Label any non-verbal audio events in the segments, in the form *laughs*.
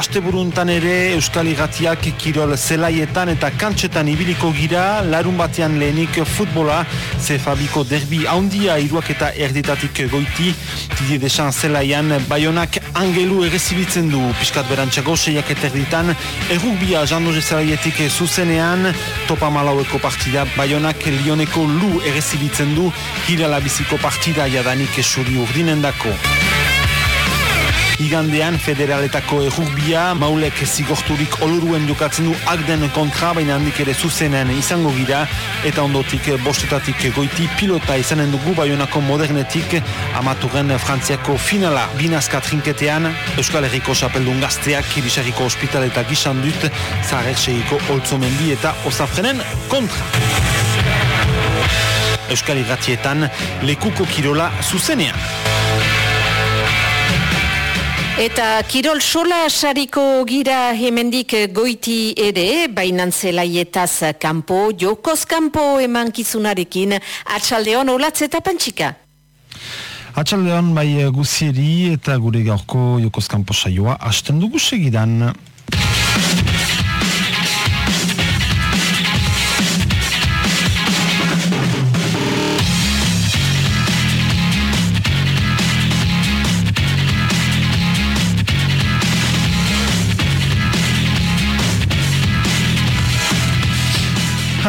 asteburuntan ere Euskal Igatiak kirol zelaietan eta kantxetan ibiliko gira, larun batean lehenik futbola, ze fabiko derbi haundia iruak eta erditatik goiti, tidi desan zelaian, baionak angelu egezibitzen du, piskat berantxago seiak eta erditan, errukbia jandoze zelaietik zuzenean, topa malaueko partida, baionak lioneko lu egezibitzen du, gira labiziko partida jadanik esuri urdinen dako. Igandean federaletako errukbia, maulek zigorturik oluruen jokatzen du akden kontra, baina handik ere zuzenen izango gira, eta ondotik bostetatik goiti pilota izanen dugu baionako modernetik amaturen frantziako finala binazka trinketean, Euskal Herriko Chapeldun gazteak, Kibisarriko Hospital eta Gisan dut, Zarer Seiko Oltzomendi eta Osafrenen kontra. Euskal Irratietan lekuko kirola zuzenean. Eta Kirol Sola sariko gira hemendik goiti ere, bainan zelaietaz kanpo, jokoz kanpo eman kizunarekin, atxaldeon olatz eta pantxika. Atxaldeon bai guzieri eta gure gaurko jokoz kanpo saioa, hasten dugu segidan.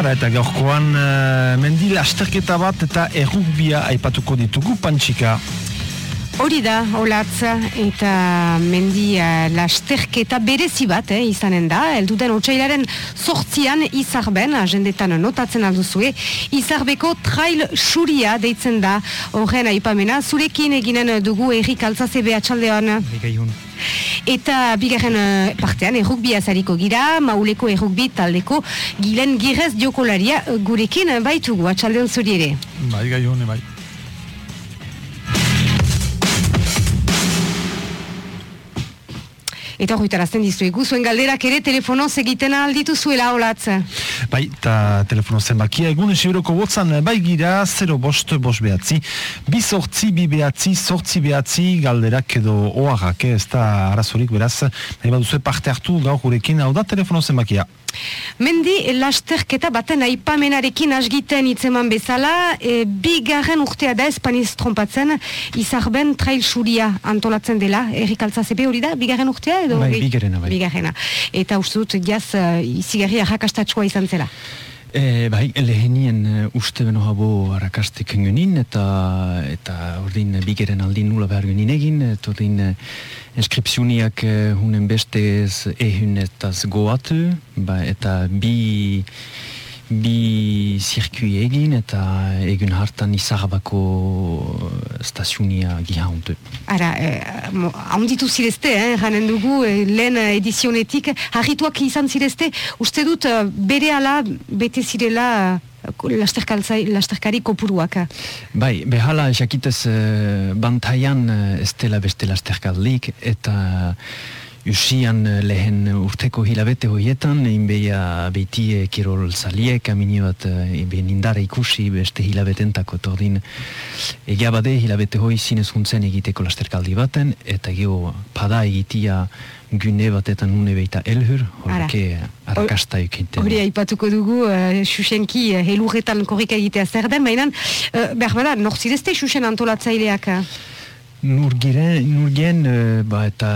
Hara eta gaurkoan uh, mendi lasterketa bat eta errukbia aipatuko ditugu pantxika. Hori da, olatza, eta mendi uh, lasterketa berezi bat, eh, izanen da, elduden otxailaren sortzian izarben, agendetan notatzen alduzue, izarbeko trail xuria deitzen da, horren aipamena, zurekin eginen dugu errik altzazebe atxaldean. Egeiun. Eta bigarren uh, partean errukbi azariko gira, mauleko errukbi taldeko gilen girez diokolaria gurekin baitugu, atxaldeon zuri ere. Bai, gai hone, bai. Eta horretarazten dizuegu, zuen galderak ere telefonoz egiten alditu zuela olatz. Bai, eta telefono zenbakia egun esibiroko botzan bai gira, 0 bost, bost behatzi, bi sortzi, bi behatzi, sortzi behatzi, galderak edo oaxak, eh, ez da arazorik beraz, nahi baduzue parte hartu gaur gurekin, hau da telefono zenbakia. Mendi lasterketa baten aipamenarekin asgiten hitzeman bezala, e, bigarren urtea da espaniz trompatzen, izarben trail suria antolatzen dela, errik altzazebe hori da, bigarren urtea edo? Bai, bigarrena, bai. Bigarrena. Eta uste dut, jaz, uh, izigarri arrakastatxoa izan zela. E, bai, lehenien uh, uste beno habo arrakastik genin, eta eta ordin bigeren aldin nula behar genin egin, eta ordin inskripsiuniak uh, hunen bestez ehun eta goatu, ba, eta bi bi zirkui egin eta egun hartan izarabako stazionia gihauntu. Ara, eh, haunditu zirezte, eh, janen dugu, eh, lehen edizionetik, harrituak izan zirezte, uste dut eh, bere ala bete zirela eh, lasterkari kopuruak. Bai, behala jakitez eh, bantaian eh, ez dela beste lasterkaldik eta Usian eh, lehen urteko hilabete hoietan, inbeia beti e, kirol zaliek, amini bat e, indara ikusi beste hilabetentako tordin egia bade hilabete hoi zinez juntzen egiteko lasterkaldi baten, eta geho pada egitia gune batetan nune beita elhur, horreke arrakasta ekinten. Hori aipatuko dugu, uh, xuxenki uh, helurretan korrika egitea zer den, baina uh, behar bada, xuxen antolatzaileak? Nurgiren, nurgien, uh, ba, eta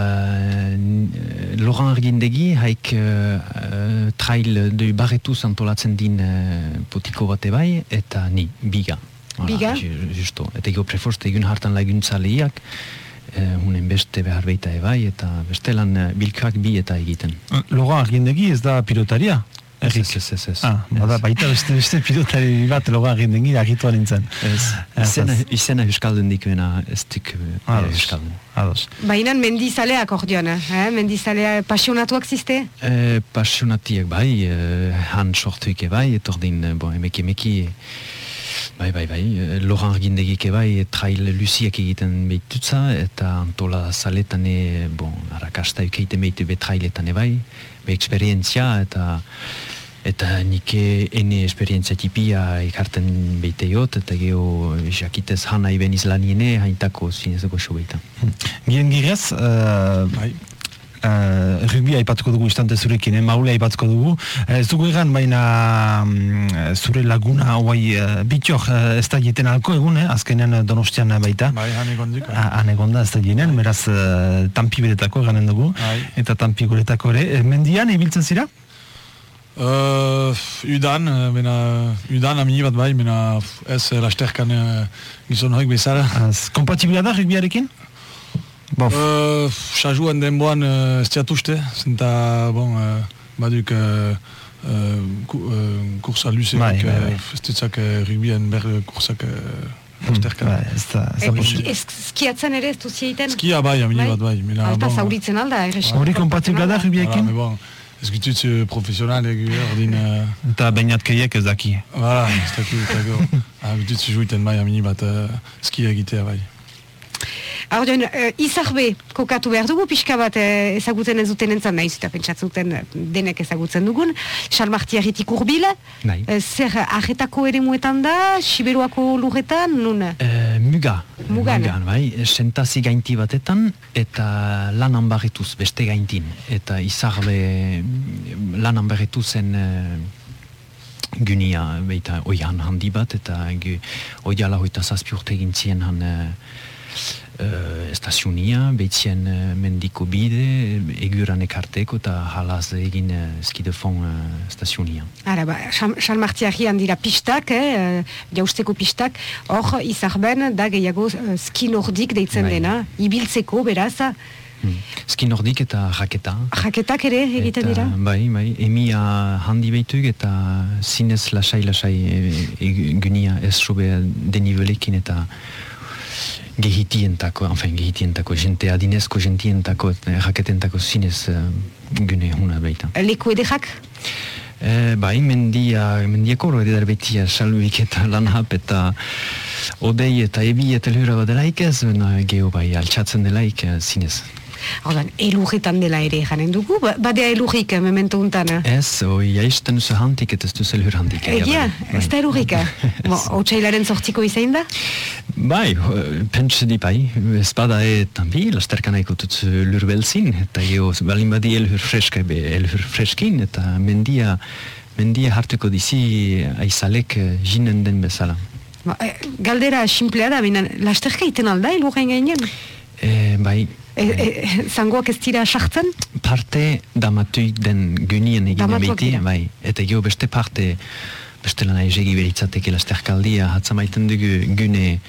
uh, Laurent Argindegi haik uh, trail de barretuz antolatzen din uh, potiko bate bai, eta ni, biga. Biga? Justo. Eta ego preforste egun hartan laguntza lehiak, uh, hunen beste behar beita ebai, eta bestelan uh, bilkak bi eta egiten. Laurent Argindegi ez da pilotaria? Ez, ez, ez, ez. Ah, bada, baita beste, beste pilotari bat loga egin dengi agitua nintzen. Ez, izena, izena euskaldun dikuena ez dik ah, euskaldun. Ados. Baina mendizaleak ordean, eh? mendizalea pasionatuak ziste? Eh, pasionatiek bai, eh, han sortuike bai, etordin, bon, emeki emeki, Bai, bai, bai, Laurent Argindegik bai, trail luziak egiten behitutza, eta antola zaletan e, bon, arrakasta eukeiten behitu be trailetan bai, be eksperientzia, eta eta nike ene esperientzia tipia ikarten behite jot, eta geho jakitez hana iben izlaniene haintako zinezeko so behita. Gien girez, uh, bai, Uh, rugby aipatuko dugu instante zurekin, eh? maule aipatuko dugu. Uh, ez dugu egan, baina um, zure laguna hauai uh, bitxok uh, ez da jiten alko egun, eh? azkenean donostian baita. Bai, han egondik. Ha, han egonda ez da jinen, beraz uh, tampi beretako eganen dugu. Bai. Eta tampi guretako ere. Eh, mendian, ibiltzen zira? Uh, udan, bena, udan amini bat bai, bena ez lasterkan uh, gizon hoik bezala. Az, kompatibila da rugbiarekin? Bof. Uh, Sajuan denboan uh, ez diatuste, zenta, bon, uh, baduk uh, uh, ku, uh, kursa luze, bai. ez ditzak uh, rugbien ber kursak uh, lasterkan. Bai, ez da, ez da ez- Skiatzen ere ez duzi egiten? Skia bai, amini bat bai. Mena, Alta bon, zauritzen alda, errex. Hori kompatibila da mais bon, ez gitutz uh, profesionalek, ordin... Uh, Eta bainatkeiek ez daki. Voilà, ez dakit, eta go. Ah, *laughs* gutitz juiten bai, amini bat uh, skia egitea bai. Orduan, uh, izarbe kokatu behar dugu, pixka bat eh, ezagutzen ez duten entzan, nahiz eta pentsatzuten eh, denek ezagutzen dugun. Salmartiaretik urbil, Bai. eh, zer ajetako ere muetan da, Siberuako lurretan, nun? Eh, muga. Mugan. Mugan, bai. Sentazi gainti batetan eta lan anbarretuz beste gaintin. Eta izarbe lan anbarretu zen eh, gunia beita oian handi bat eta oiala hoita zazpi urte egin zien han eh, eh, estazionia, beitzien eh, mendiko bide, eguran ekarteko eta halaz egin uh, skidefon uh, estazionia. Ara, ba, Salmartiarian dira pistak, eh, jausteko pistak, hor izarben da gehiago eh, ski nordik deitzen Bai. dena, ibiltzeko beraz, Hmm. Ski nordik eta raketa. jaketak ere egiten dira. Bai, bai, emia handi behituk eta zinez lasai-lasai e, e, gunia ez sobe denibelekin eta gehitientako, enfin gehitientako, jente adinezko jentientako, jaketentako zinez uh, gune huna baita. Leku edekak? E, bai, mendia, mendiako hori edar betia saluik eta lanhap eta odei eta ebi eta lura badelaik ez, baina geho bai, altxatzen delaik eh, zinez. Ordan, elurretan dela ere janen dugu, ba, badea elurrik eh, memento untan. eh? Ez, oi, jaisten zu handik eta ez du zelhur handik. Egia, bai. ez da elurrika. Bo, *laughs* Otsailaren sortziko izain da? Bai, eh, pentsa di bai, ez bada e tambi, lasterkan aiko tutz lur belzin, eta jo, balin badi elhur freska, be elhur freskin, eta mendia, mendia hartuko dizi aizalek eh, jinen den bezala. Ba, eh, galdera simplea da, binen, lasterka iten alda elurren gainean? E, bai, E, e, zangoak ez dira sartzen? parte damatuik den gunien egin dira. bai, eta jo beste parte beste lan aizegi beritzateke lasterkaldia hatzamaiten dugu gune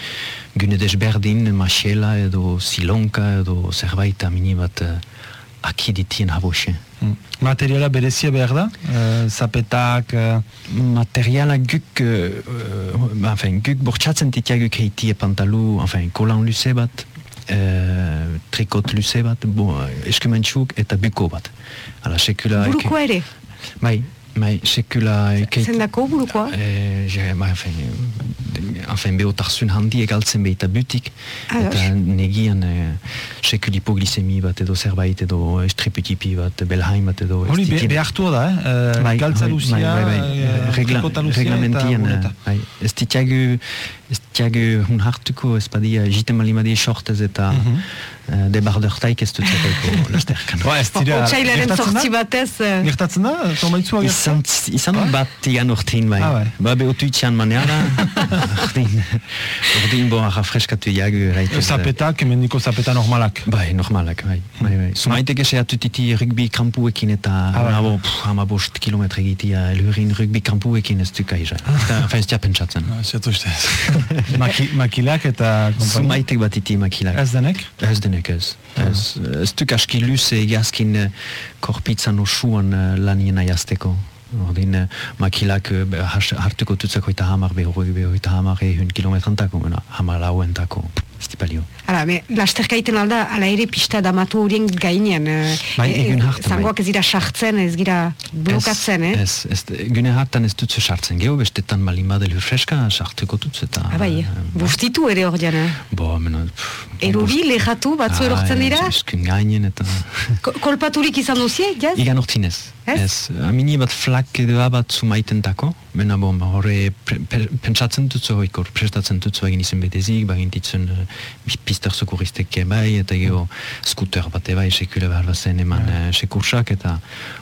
gune desberdin, masiela edo silonka edo zerbait amini bat uh, akiditien habose. Mm. Materiala berezia behar da? Uh, zapetak... Uh, Materiala guk, uh, enfin, guk bortxatzen titiaguk heitie pantalu, enfin, kolan luze bat, uh, trikot luze bat, bo, eskementsuk eta buko bat. Ala, sekula... Burukoa ere? Bai, bai, sekula... Zendako burukoa? Eh, je, ba, enfin, eh, enfin, behotarzun handi egaltzen behita butik, Ah, eta negian eh, sekul hipoglisemi bat edo zerbait edo estriputipi bat, belhain bat edo hori be, behartua da, eh? Uh, Bai, galtza bai, luzia, bai, bai, bai. eh, Regla, reglamentian, eh, bai, ez ditiagu, ez ditiagu hun hartuko, ez badia, jiten malimadie shortez eta Mhm. eh, debardertaik ez dut zetaiko lasterkan. Ba, ez dira... Otsailaren sortzi batez... Gertatzen da? Tomaitzua gertatzen? Izan, izan bat igan urtein bai. Ah, bai. Ba, behotu itxean maneara. Ordin, ordin bo, aha freskatu jagu. raitu. Zapetak, mendiko zapeta normalak. Bai, normalak, bai. bai, bai. Zumaiteke seatu titi rugby kampuekin eta Ah, bai. nabo, pff, ama bost kilometre egitia elhurin rugby kampuekin ez duka iza. Enfin, ez pentsatzen. Ah, Ziatu ustez. Maki, makilak eta. Zumaitek bat iti makilak. Ez denek? Ez denek ez. Ez, ez duk aski luze egazkin eh, korpitzan osuan eh, lanien aiazteko. Ordin eh, makilak hartuko tutzeko eta hamar behoroi behoita hamar ehun kilometrantako, hamar lauentako. Ez dipalio. Hala, me, lasterka iten alda, ala ere pista damatu horien gainean. eh, Bai, eh, egun hartan, Zangoak bai. ez dira sartzen, ez gira blokatzen, eh? Ez, ez, gune hartan ez dutzu sartzen. Geho bestetan malin badel freska sartuko dutzu eta... Ah, bai, eh, bustitu ere hor jana. Bo, mena... pff, Eruri, lehatu, batzu Ah, erortzen ez, dira? Eskun gainen eta... Ko- Kolpaturik izan duzie, jaz? Igan hortinez. Ez? Amini bat flak edo bat zumaitentako, Bena bon, horre pentsatzen dutzu hoikor, prestatzen dutzu egin izen betezik, bagin ditzen uh, pister sokuristek bai, eta gero skuter bate bai, sekule behar bazen eman uh, sekursak, eta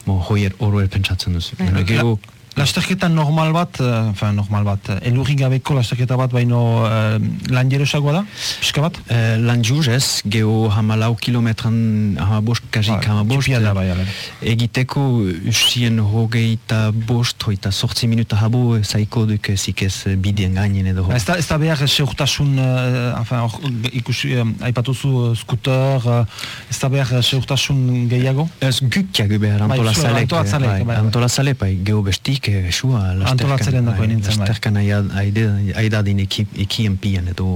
bon, hoier horre pentsatzen duzu. Bena gero, Lasterketa normal bat, uh, enfin, normal bat, uh, elurri gabeko lasterketa bat baino uh, lan jerosagoa da, pixka bat? Uh, lan juz ez, geho hamalau kilometran, hamabost, kajik Ba, hamabost, txipia da bai, egiteko usien hogeita bost, hogeita sortzi minuta habo, zaiko duk zikez bidien gainen edo. Ba, Ez da, ez da behar seurtasun, uh, enfin, or, ikusi, um, aipatuzu uh, skuter, uh, ez da behar seurtasun gehiago? Ez gukkiak behar Bai, antolazalek. zure, antolazalek, bai, bai. Antolazalek, bai, geho bestik, sua, lasterkan. Antolatzaren dako bai, nintzen, bai. Lasterkan aida- aide- aidadin eki, ekien pian edo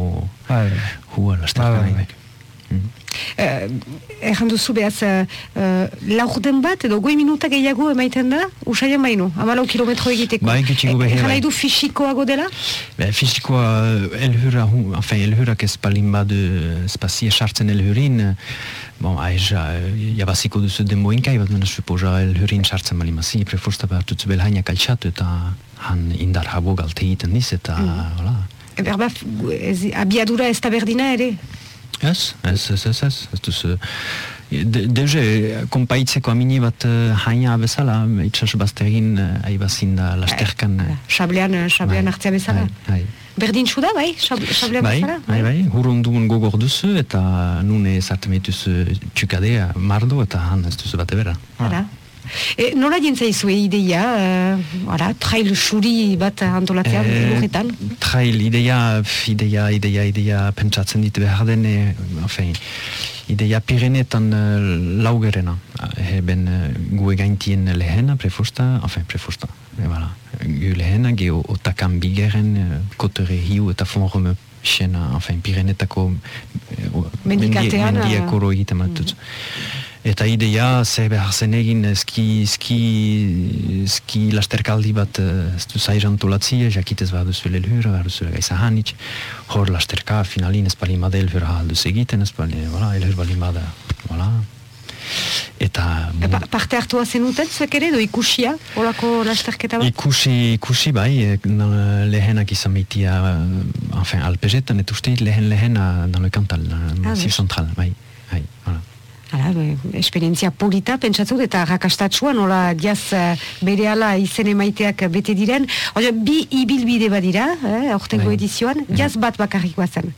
Bai, hua lasterkan Bai, bai, bai. aidak. Mhm. Uh, Erran duzu behaz, uh, laurden bat edo goi minuta gehiago emaiten da, usaian baino, amalau kilometro egiteko. Bai, Eh, behe, Erran bai. nahi du fisikoago dela? Be, fizikoa elhura, hu- enfin, elhurak ez palin badu spazia sartzen elhurin, eh, bon, aiz, jabaziko duzu denboinkai, bat mena supoza elhurin sartzen bali mazi, preforsta behar dutzu belhainak altxatu eta han indar habo galte egiten diz, eta, hola. Berba, ez, abiadura ez da berdina ere? Ez, ez, ez, ez, ez, ez duzu. De, Deuze, konpaitzeko amini bat uh, haina bezala, itxas bazterin uh, aibazin da lasterkan. Sablean, sablean bai, hartzea bezala? Bai, bai. Berdin da, bai? Sablean Bai, bezala? bai, bai, hurrundun gogor duzu eta nune zartzen behituzu txukadea mardo eta han ez duzu bate bera. Hala. E, nola jentzaizue ideia, uh, ara, trail suri bat antolatzea Eh, lurretan? Trail, ideia, ideia, ideia, ideia, pentsatzen dit behar den, eh, enfin, ideia pirenetan uh, laugerena. Heben uh, gu egaintien lehena, prefosta, enfin, prefosta, e, voilà. Gu lehena, geho otakan bigeren, uh, kotere hiu eta fonrome xena, enfin, pirenetako eh, o- Mendikatean, mendi- ah. mendiak oro egiten matut. Eta ideia, ze behar zen egin ski, ski, ski lasterkaldi bat eh, ez du zaiz antolatzia, jakitez behar duzu lelhura, behar duzu gaiza hanitz, hor lasterka finalin ez bali mada elhura alduz egiten, ez bali, voilà, elhur bali mada, voilà. Eta... Pa- parte hartua zenuten, zuek ere, do ikusia, olako lasterketa bat? Ikusi, ikusi bai, eh, na- lehenak izan meitia, eh, enfin, alpezetan, et uste lehen lehena dans le Cantal, Ah, Massif bai. Central, bai, bai, voilà. Hala, esperientzia polita, pentsatzu eta rakastatsua, nola jaz uh, bere ala izen emaiteak bete diren. Oia, bi ibilbide badira, eh, aurtengo Bai. edizioan, jaz bat bakarrikoa zen.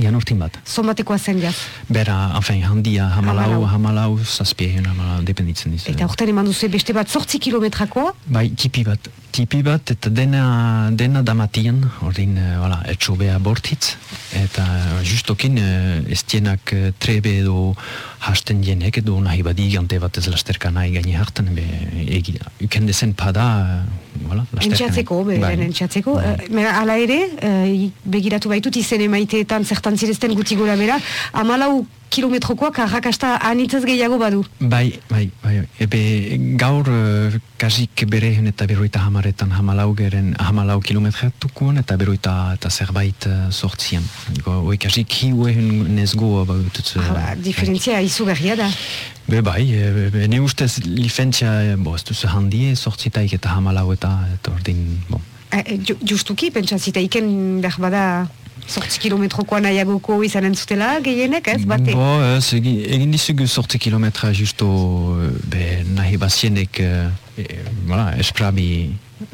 Ian urtin bat. Zomatekoa zen jaz. Bera, enfin, handia, hamalau, Hamalau. zazpien, hamalau, dependitzen dizu. Eta aurten eman duzu beste bat sortzi kilometrakoa, Bai, tipi bat, tipi bat, eta dena, dena damatian, ordin, uh, voilà, etxobea bortitz, eta justokin uh, ez dienak uh, trebe edo hasten dienek edo nahi badi gante bat ez lasterka nahi gaini hartan, be, egi, ukende zen pada, uh, voilà, lasterka. entxatzeko, be, Bai. entxatzeko. Bai. Eh, mera, ala ere, eh, begiratu baitut izen emaiteetan zertan zirezten guti gora bera, amalau kilometrokoak arrakasta anitzez gehiago badu. Bai, bai, bai. Ebe gaur uh, kasik berehen eta beroita hamaretan hamalau geren hamalau kilometratukuan eta beroita eta zerbait uh, sortzian. Go, oi kasik hiu ehun nezgoa bautut. Ah, ba, diferentzia izugarria da. Be bai, e, be, ne ustez lifentzia, e, bo, ez duzu handie sortzitaik eta hamalau eta, eta ordin, bo. Eh, eh, ju- justuki, pentsazita iken behar bada sortzi kilometrokoa nahiagoko izanen zutela, gehienek, ez, bate? Bo, ez, egin, dizugu sortzi kilometra justo e, be, nahi bazienek, e, voilà, esprabi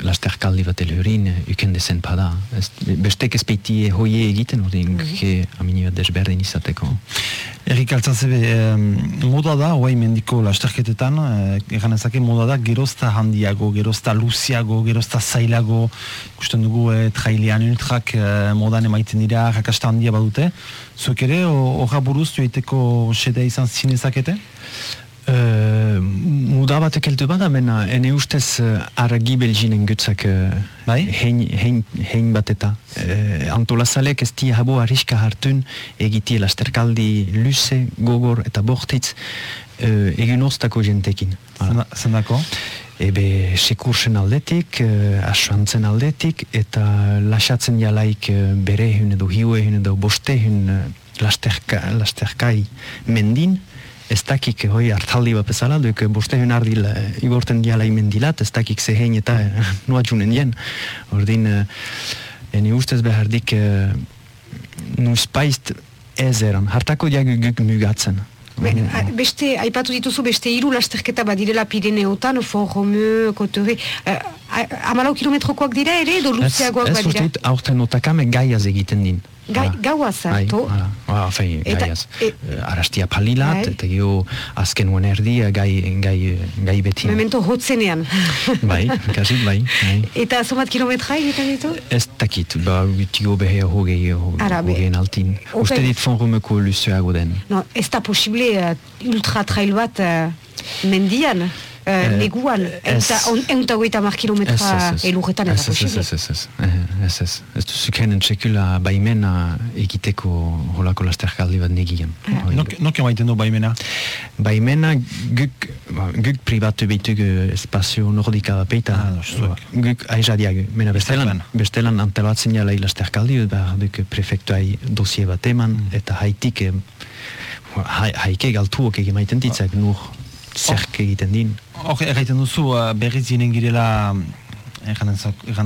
lasterkaldi bat elhurin, uken dezen pada. Ez, bestek ez peiti hoie egiten, ordin, mm -hmm. amini bat desberdin izateko. Erik Altzazebe, eh, moda da, oai mendiko lasterketetan, eh, egan ezake moda da, gerozta handiago, gerozta luziago, gerozta zailago, ikusten dugu eh, trailean ultrak eh, modan emaiten dira, rakasta handia badute. Zuek ere, o- horra buruz joiteko xedea izan zinezakete? Uh, muda batek heldu bada, mena, ene ustez uh, argi belginen gutzak uh, Bai? hein, hein, hein bat eta uh, antolazalek ez di habo arriska hartun egitie lasterkaldi luze, gogor eta bortitz uh, egin oztako jentekin. Zendako? Ebe sekursen aldetik, uh, asuantzen aldetik, eta lasatzen jalaik uh, berehun edo hiuehun edo bostehun uh, lasterka, lasterkai mendin, ez dakik hoi hartaldi bat bezala, duk bostehun ardil uh, igorten diala imendilat, ez dakik zehen eta *laughs* uh, nua junen dien. Ordin, uh, eni ustez behardik uh, nuspaizt ezeran, hartako diag guk mugatzen. Be, a- beste, aipatu dituzu beste hiru lasterketa badirela Pirineotan, Fort Romeu, Kotere, uh, amalau kilometrokoak dira ere, edo Ez, luzeagoak ez badira? uste dut aurten notakame gaiaz egiten din. Gai, gaua zarto. hala. Ba, enfin, Eta- gaiaz. e- arastia palilat, Bai. eta gero azken uen erdi eh, gai, gai, gai beti. Memento hotzenean. *laughs* bai, kasik bai. bai. Eta somat kilometra egiten ditu? Ez dakit, ba, gutigo behe hogei, hogeen altin. Ope- Uste dit fonrumeko luzeago den. No, ez da posible uh, ultra trail bat uh, mendian, uh, Eh, neguan, ez. eunta goita mar kilometra elurretan ez ez, ez, posible. ez, ez, ez, eh, ez, ez, ez duzu kenen txekula baimena egiteko holako lasterkaldi bat negian. Nok, emaiten du baimena? Baimena guk, ba, guk pribatu behitugu espazio nordika peita. Ah, zuek. guk aizadiak, mena bestelan, bestelan antelatzen jala ilasterkaldi, behar duk prefektuai dosie bat eman, Mm. eta haitik, eh, hai, haike galtuok egin maiten ditzak, nur zerk egiten din. Hor, erraiten duzu, uh, berriz ginen girela egan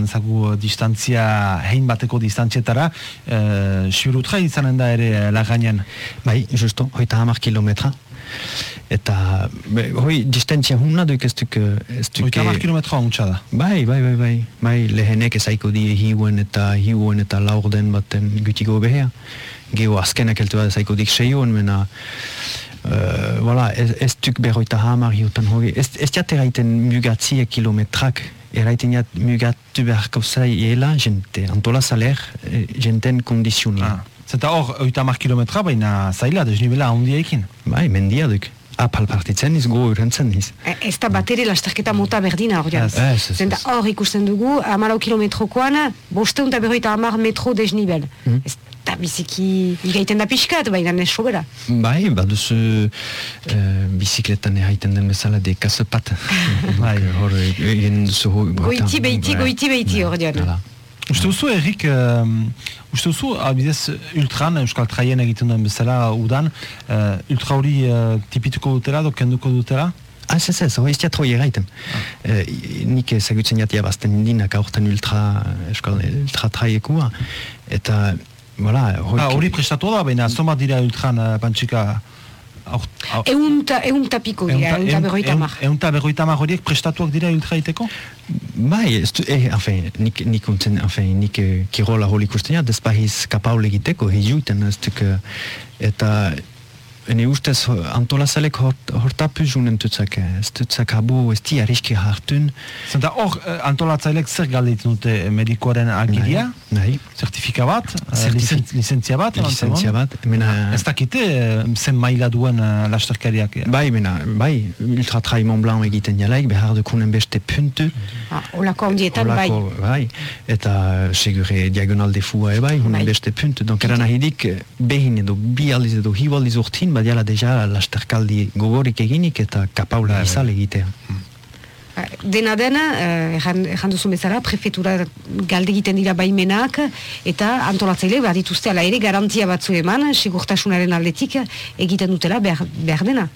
ezagu uh, distantzia, hein bateko distantzietara, uh, siurutra izanen da ere laganen. Bai, justo, hoita hamar kilometra. Eta, be, hoi, distantzia hunna duk ez duk... Ez duk Oita hamar kilometroa untsa da. Bai, bai, bai, bai. Bai, lehenek ezaiko die hiuen eta hiuen eta laurden baten gutiko behea. Geo azkenak eltu bat ezaiko dik seioen, mena... Uh, voilà, ez, ez duk berroita hamar hiutan hoge. Ez, ez jat eraiten mugatzie kilometrak, eraiten jat mugatu beharko zaiela, jente antola saler, eh, jenten kondizionia. Ah. Zenta hor, oita hamar kilometra, baina zaila, desnibela handia ekin. Bai, mendia duk. Apal partitzen iz, go urentzen iz. E, Ez da bat ere lasterketa mota berdina hor Ez, ez, ez, Zenta ez. hor ikusten dugu, amalau kilometrokoan, bosteun eta berroita hamar metro desnibel. Mm. Ez da biziki igaiten da pixkat, baina ez sobera. Bai, baduzu uh, bizikletan erraiten den bezala de kasepat. *laughs* Bai. Hor, egin duzu hori. Goiti, beiti, goiti, beiti hor dian. Hala. Uste duzu, Erik, um, uste duzu, abidez, ultran, Euskal Traien egiten duen bezala udan, uh, ultra hori uh, tipituko dutela, do kenduko dutela? Ah, ez, ez, ez, hori ez diat hori erraiten. Eh, nik ezagutzen jatia bazten indinak aurten ultra, eskal, ultra traiekua. Eta, voilà, Ah, hori prestatu da, baina zomat dira ultran uh, pantxika... aur- aur- Eunta, eunta piko dira, eunta berroita hamar. Ehunta berroita hamar horiek prestatuak dira ultra iteko? Bai, eh, enfin, nik, nik untzen, enfin, nik eh, kirola hori ikusten ja, despahiz kapaule egiteko, hijuiten, ez duk, eh, eta ene ustez antolazalek hort, hortapu junen tutzak, eh, ez tutzak habu, ez di arriski hartun, Zenta hor, uh, antolatzailek zer galdeiten dute medikoaren agiria? nahi, Zertifika bat, uh, Zertifi- licen- lizentzia bat, lizentzia bat, mena, Ez dakite uh, zen maila duen uh, lasterkariak. bai, mena, bai, ultra trai Mont Blanc egiten jalaik, behar dukunen beste puntu, Ah, Olako handietan, bai. Holako, bai. Eta segure diagonal defua bai, hunen Bai. beste punt. Donc eran ahidik, behin edo bi aldiz edo hiu aldiz urtin, badiala deja lasterkaldi gogorik eginik eta kapaula Bai, izal egitea. Ah, Dena dena, eh, erran, duzu bezala, prefetura galde egiten dira baimenak, eta antolatzaile bat dituzte ala ere garantia batzu eman, sigurtasunaren aldetik egiten dutela behar, behar dena.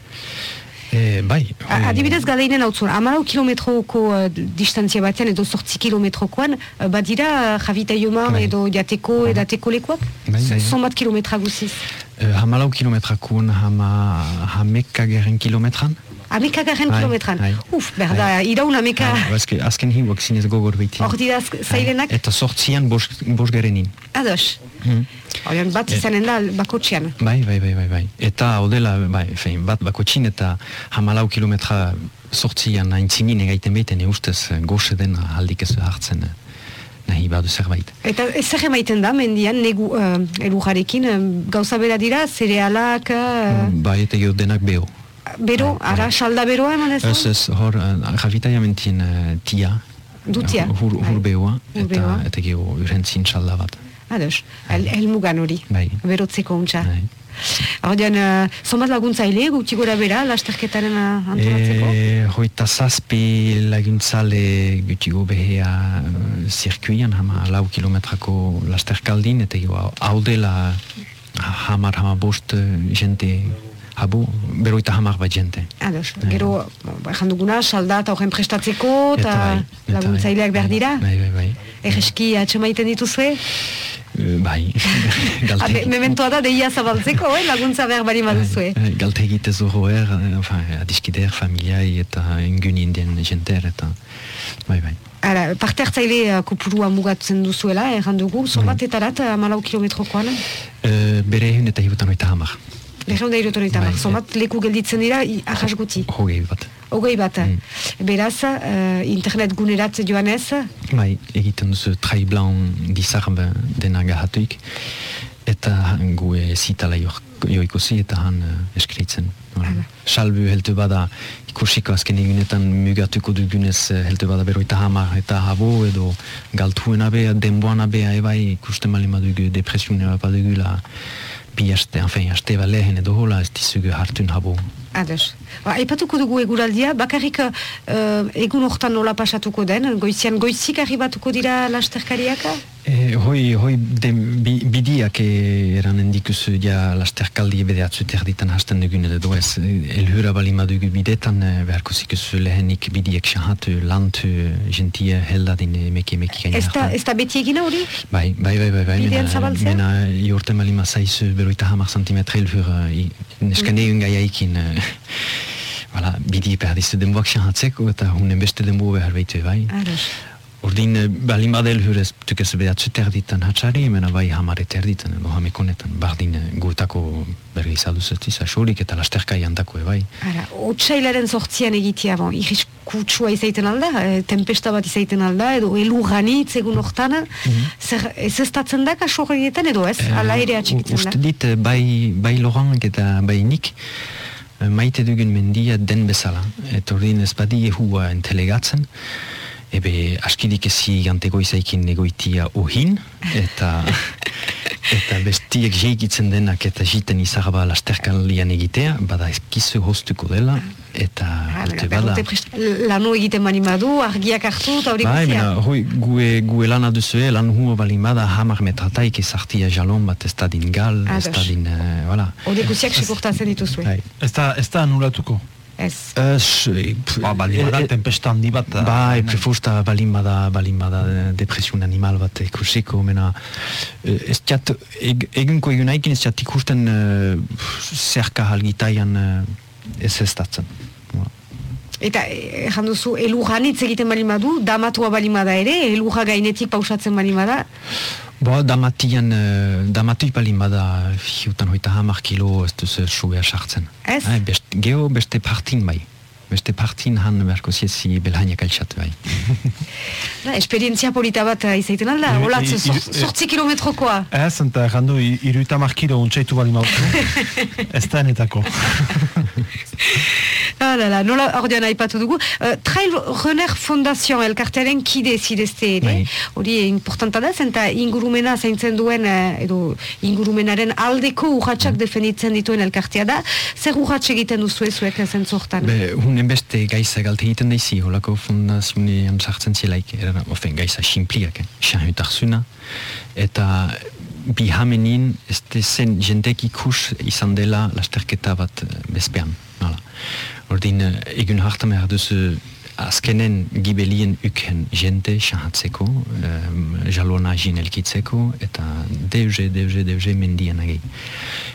E, bai. A- hori- Adibidez galeinen hau zuen, amalau kilometroko uh, distantzia batean edo sortzi kilometrokoan, uh, badira uh, javitaioman Bai. edo jateko edateko lekuak? Bai, bai. Zonbat kilometra guziz? E, hamalau kilometrakun, hama, hamekageren kilometran. Amekagarren Bai, kilometran. bai. Uf, berda, iraun ameka, Ah, azke- azken hiuak zinez gogor behiti. hor dira azk- zailenak, Eta sortzian bos gerenin. ados. Hmm. Horian bat izanen da bakotxean. Bai, bai, bai, bai, bai. Eta odela, bai, fein, bat bakotxin eta hamalau kilometra sortzian aintzinin egaiten behiten eustez goxe den aldik ez hartzen eh, nahi badu zerbait. Eta zer emaiten da, mendian, negu uh, elurrarekin, uh, gauza bera dira, zerealak, uh, Bai, eta gero denak beho. bero, ara, salda beroa eman ez? Ez ez, hor, uh, javitaia mentien uh, tia. Dutia. Hur, Bai. hur behoa, Hur eta, behoa. eta gero urentzin txalda bat. Ados, el, helmugan hori, Bai. berotzeko untxa. Bai. Ordean, uh, zonbat laguntzaile, gutxi gora bera, lasterketaren uh, antolatzeko? E, hoita zazpi laguntzale gutigo behea uh, zirkuian, hama lau kilometrako lasterkaldin, eta gero hau dela hamar hama bost eh, jente habu, beroita hamar bat jente. Ados, gero, erran duguna, salda eta horren prestatzeko, eta bai, eta laguntzaileak behar dira? Bai, bai, bai. Egeski atxemaiten dituzue? Eh, Bai, *laughs* Ah, galte. me- Mementoa da deia zabaltzeko, eh? laguntza behar bari maduzue. Bai, Galte egitez horroer, eh, enfin, adiskider, familiai eta inguni indien jenter, eta bai, bai. Ara, parte hartzaile uh, kopurua mugatzen duzuela, erran dugu, Mm. zonbatetarat, uh, kilometrokoan? E, bere ehun eta hirutan oita hamar. Lehen da irotoretan, Bai, zonbat leku gelditzen dira, ahas guti. Hogei bat. Hogei bat, Mm. beraz, uh, internet gunerat joanez, Bai, egiten duzu trai blanc dizarbe dena gahatuik, eta gu zitala joikusi eta han uh, eskritzen. Hala. Salbu heltu bada ikusiko azken egunetan mugatuko dugunez eh, heltu bada beroita hamar eta habo edo galtuen abea, denboan abea ebai ikusten mali madugu depresiune badugula bi aste, enfin, aste ba lehen edo hola ez dizugu hartun habo. Ados. Ba, aipatuko dugu eguraldia, bakarrik uh, egun hortan nola pasatuko den, goizian goizik arribatuko dira lasterkariak? E, hoi, hoi de, bi, bidiak e, eranen dikuzu ja lasterkaldi bedeatzu terditan hasten dugun edo ez. Elhura bali madugu bidetan beharko zikuzu lehenik bidiak xahatu, lantu, gentia heldadin emeki emeki gaina Ez da, ez da beti egina hori? Bai, bai, bai, bai, bai. Bidean zabaltzea? Mena iurte malima zaizu beroita hamar santimetre elhura neskan egun gaiaikin e, Voilà, bidi dizu denboak xahatzeko eta hunen beste denbo behar behitu bai. Ados. Ordin eh, bali badel hurez tukez behatzu terditan hatxari, mena bai hamare terditan edo hamekonetan, bardin eh, gutako berri izaduzetiz, asorik eta lasterkai handako bai. Ara, otxailaren sortzian egitea, bon, irriskutsua izaiten alda, e, tempesta bat izaiten alda, edo elurranitz egun hortana, zer, ez ez tatzen da kaso horietan edo ez, ala ere atxikitzen Uste da. dit, eh, bai, bai Laurent eta bai nik, eh, maite dugun mendia den bezala. Eta ordin ez badi ehua entelegatzen, ebe askidik ezi gantego izaikin egoitia ohin, eta *laughs* eta bestiek jeikitzen denak eta jiten izarba lasterkalian egitea, bada eskizu hostuko dela, eta arte behar bada. Lanu egiten mani badu, argiak hartu eta hori Bai, guztia. mena, hoi, gue, gue lana duzue, lan huo balin bada hamar metrataik ezartia jalon bat ez da din gal, ez da din, eh, voilà. Hori guztiak sekurtatzen dituzue. Bai. Ez da, ez da anulatuko. Ez. Ez, pf, Ba, bali bada, eh, eh, tempesta handi bat. Bai, eh, prefusta balin bada, balin bada depresion animal bat ikusiko, mena, ez txat, eg, egunko egunaikin ez txat ikusten uh, zerka halgitaian uh, ez ez datzen. Eta ezan duzu, elurra hitz egiten bali madu, damatua bali bada ere, elurra gainetik pausatzen bali bada, Bo, damatian, uh, damatui balin bada hiutan hoita hamar kilo ez duzu sugea sartzen. Ez? Eh, best, geho beste partin bai. Beste partin han beharko ziezi belhainak altxatu bai. da, *laughs* esperientzia polita bat eh, izaiten alda, i- zor- i- sortzi kilometrokoa. Ez, eta jandu, iruita markiro untxaitu bali mauzu. *laughs* ez da enetako. *laughs* Ah, la, la, nola ordean aipatu dugu. Uh, Trail Runner Fondazioan elkartearen kide zidezte ere. Bai. Hori importanta da, zenta ingurumena zaintzen duen, eh, edo ingurumenaren aldeko urratxak defenditzen dituen elkartea da. Zer urratx egiten duzu zuek zentzortan? Be, hunen beste gaiza galte egiten daizi, holako fundazionean sartzen zielaik, era, ofen, gaiza simpliak, xan zuna, eta bi hamenin ez zen jentek ikus izan dela lasterketa bat eh, bezpean. Hala. Ordin, eh, egun hartan behar duzu azkenen gibelien uken jente xahatzeko, um, jalona jin eta deuze, deuze, deuze mendian agei.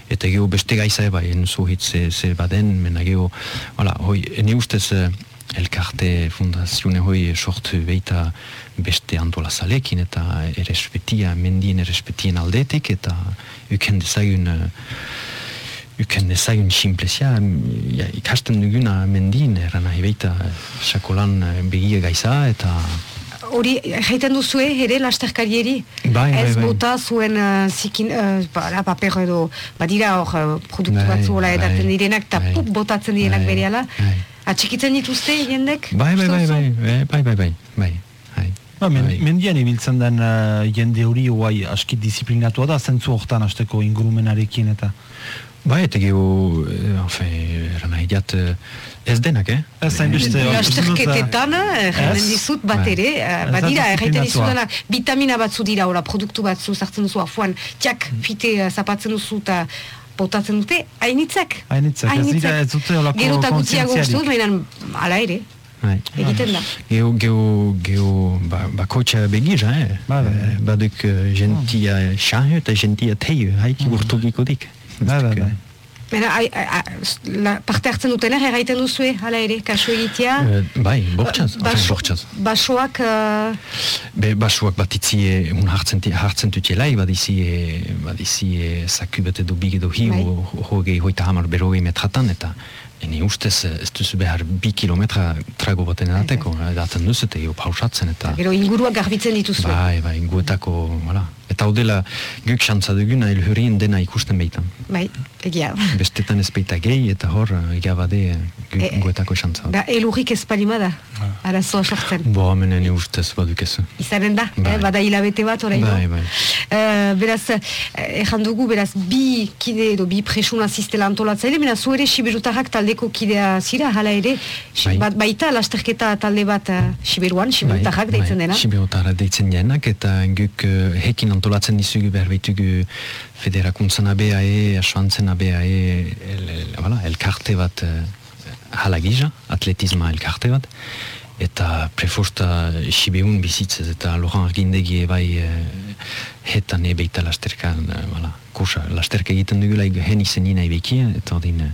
Eta geho beste gaiza eba, en zuhit ze, ze baden, mena geho, hala, hoi, ene ustez eh, elkarte fundazione hoi sortu beita beste antolazalekin eta erespetia, mendien erespetien aldetik eta uken dezagun uh, uken dezagun simplezia ja, ikasten duguna mendien eran nahi beita sakolan eh, begia gaiza eta Hori, jaiten duzue ere lasterkarieri? Bai, bai, Ez bai. bota zuen uh, zikin, uh, ba, paper edo, badira hor, uh, produktu Bai, batzu hola bai, edaten direnak, eta bai. botatzen direnak Bai, berehala. bai. Atxikitzen dituzte jendek? bai bai bai bai duzu? bai bai bai bai bai bai Ba, men, Bai. mendian ibiltzen den uh, jende hori guai aski disiplinatua da, zentzu hortan azteko ingurumenarekin eta... Bai, eta geho, eh, enfin, eran nahi diat, eh, ez denak, eh? Ez hainbeste, Eh, Lasterketetan, eh, jaten Ez? dizut bat Bai. ere, eh, Ez badira, erraiten dizudanak, vitamina batzu dira, ora, produktu batzu sartzen duzu afuan, tiak, fite eh, zapatzen duzu, eta potatzen dute hainitzak. Hainitzak, ez dira ez dute olako Gero eta gutxiago uste dut, kontzientziarik. baina ala ere, Bai. egiten da. Geo, geo, geo, ba, bakotxa begira, eh? Bai, bai. Eh, Baduk eh, gentia xahe eta gentia teio, haiki urtugiko dik. Bai, bai, bai. Baina, ai, ai, la, parte hartzen dutenak erraiten duzue, hala ere, kasu egitea. Eh, bai, bortxaz, Bas- bortxaz. Basoak, uh, Be, basuak bat itzie, un hartzen, hartzen dutielai, badizie, badizie saku bat edo big edo hi, Bai. ho- hogei, hoita hamar, berogei metratan, eta ene ustez eh, ez duzu behar bi kilometra trago baten edateko, edaten duzu eta jo pausatzen, eta... gero inguruak garbitzen dituzue. Bai, bai, guetako, voilà. Eta hodela, guk xantza duguna elhurien dena ikusten beitan. Bai, egia. Bestetan ez baita gehi, eta hor, egabade, gu, E- guetako xantza. Da, elurrik ez palima da, arazoa sortzen. Bo, hemen ene ustez baduk ez. Izanen da, Bai. eh, bada hilabete bat orain. Bai, bai. Eh, beraz, eh, erran dugu, beraz, bi kide edo bi presuna ziztela antolatzaile, bena zu ere Siberutarrak taldeko kidea zira, hala ere, Bai. bat, baita lasterketa talde bat uh, Siberuan, Siberutarrak deitzen dena. Siberutarrak deitzen denak, eta guk uh, hekin antolatzen dizugu behar baitugu federakuntzan ABAE, asuantzen ABAE, el, el, voilà, elkarte bat uh, hala gisa, atletisma elkarte bat, eta prefosta Sibeun bizitzez eta Laurent Argindegi bai uh, hetan ebeita lasterkan, uh, voilà, kursa, lasterka egiten dugula hen izen nina ebekia, eta ordin uh,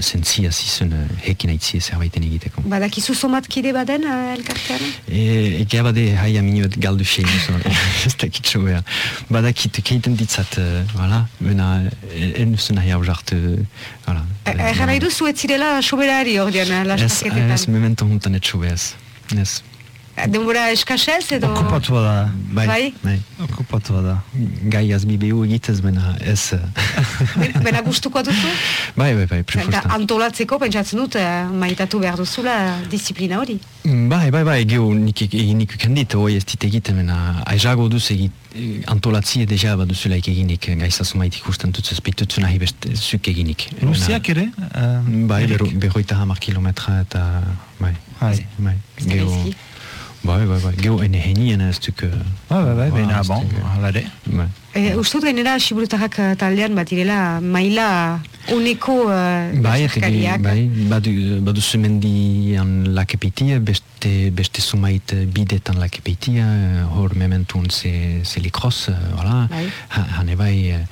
zentzia zizun uh, hekin aitzie zerbaiten egiteko. Badakizu somat kide baden uh, elkartean? E, ege bade haia minuet galdu sein, *laughs* so, *laughs* ez dakit behar. Badakit, keiten ditzat, voilà, bena, en duzu nahi hau jartu, voilà. Erran nahi duzu ez zirela soberari ordean uh, Ez, lasterketetan. ez, memento huntan etxo behaz. Ez. Denbora eskasez edo... Okupatua da. Bai, Bai? bai. Okupatua da. Gai azbibeu egitez, bena, ez... uh, Ben- Bena gustuko duzu? bai, bai, bai, Eta prefosta. antolatzeko pentsatzen dut uh, maitatu behar duzula disiplina hori. Bai, bai, bai, geho nik eginik ukendit, hoi ez dit egiten, mena, aizago duz egit, eh, antolatzie deja bat duzulaik eginik, gaizazu mait ikusten dutz ez beitutzu nahi beste zuk eginik. Luziak ere? eh, Bai, berroita hamar kilometra eta, bai, Bai. bai, geho. Bai, bai, bai, geho ene henien ez duk, eh, Bai, bai, bai, bon, ere. bai. E, Uste dut gainera Siburutarrak eh, taldean bat direla maila uneko uh, Bai, ge- bai, badu, lakepitia, beste, beste sumait eh, bidetan lakepitia, eh, hor mementun ze, ze likros, eh, voilà, Bai. Ha- hane bai, eh,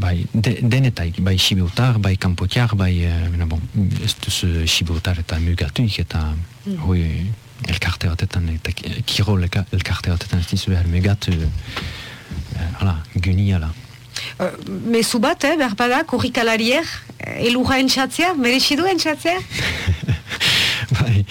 bai, de, denetaik, bai bai kampotiar, bai, eh, bon, ez duzu sibiutar eta mugatuik, eta hoi, elkarte batetan, eta ki- kirol elka- elkarte batetan ez dizu behar mugatu, eh, hala, gunia la. Uh, mezu bat, eh, behar bada, korrikalarier, eh, elurra entxatzea, merexidu entxatzea? *laughs* bai,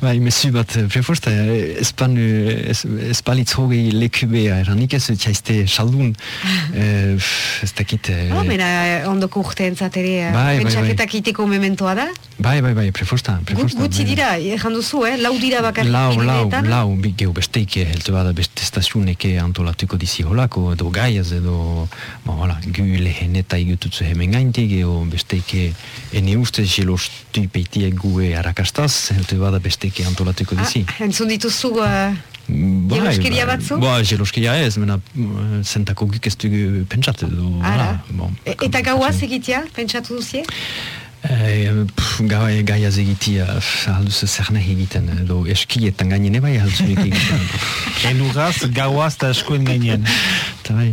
bai, mesu bat, eh, prefosta, eh, espan, eh, es, espalitz hogei lekubea, eranik ez txaizte saldun, *laughs* pff, ez dakit, eh, Oh, mena ondoko urte entzatere, Bai, bai, pentsaketak iteko mementoa da. bai, bai, bai, prefosta, Gut, prefosta. gutxi bai. dira, erran duzu, eh? lau dira bakarrik Lau, lau, lau, gehu besteike heltu bada beste stazioneke antolatuko dizi holako, edo gaiaz, edo, ba, hola, gu lehen eta igututzu hemen gaintik, edo besteike, ene ustez jelostu peitie gue arakastaz, heltu bada besteike antolatuko dizi. Ah, entzun dituzu uh, Bai, Jeloskeria batzu? Ba, jeloskeria ez, mena zentako guk ez dugu pentsatu. edo, voilà, bon, E- Eta gauaz egitea, pentsatu duzie? Eh, pff, gai, gaiaz egitia, pff, alduz zer nahi egiten, edo eskietan gainene bai alduzuk *laughs* egiten. Elurraz, gauaz eta eskoen gainean. Eta bai,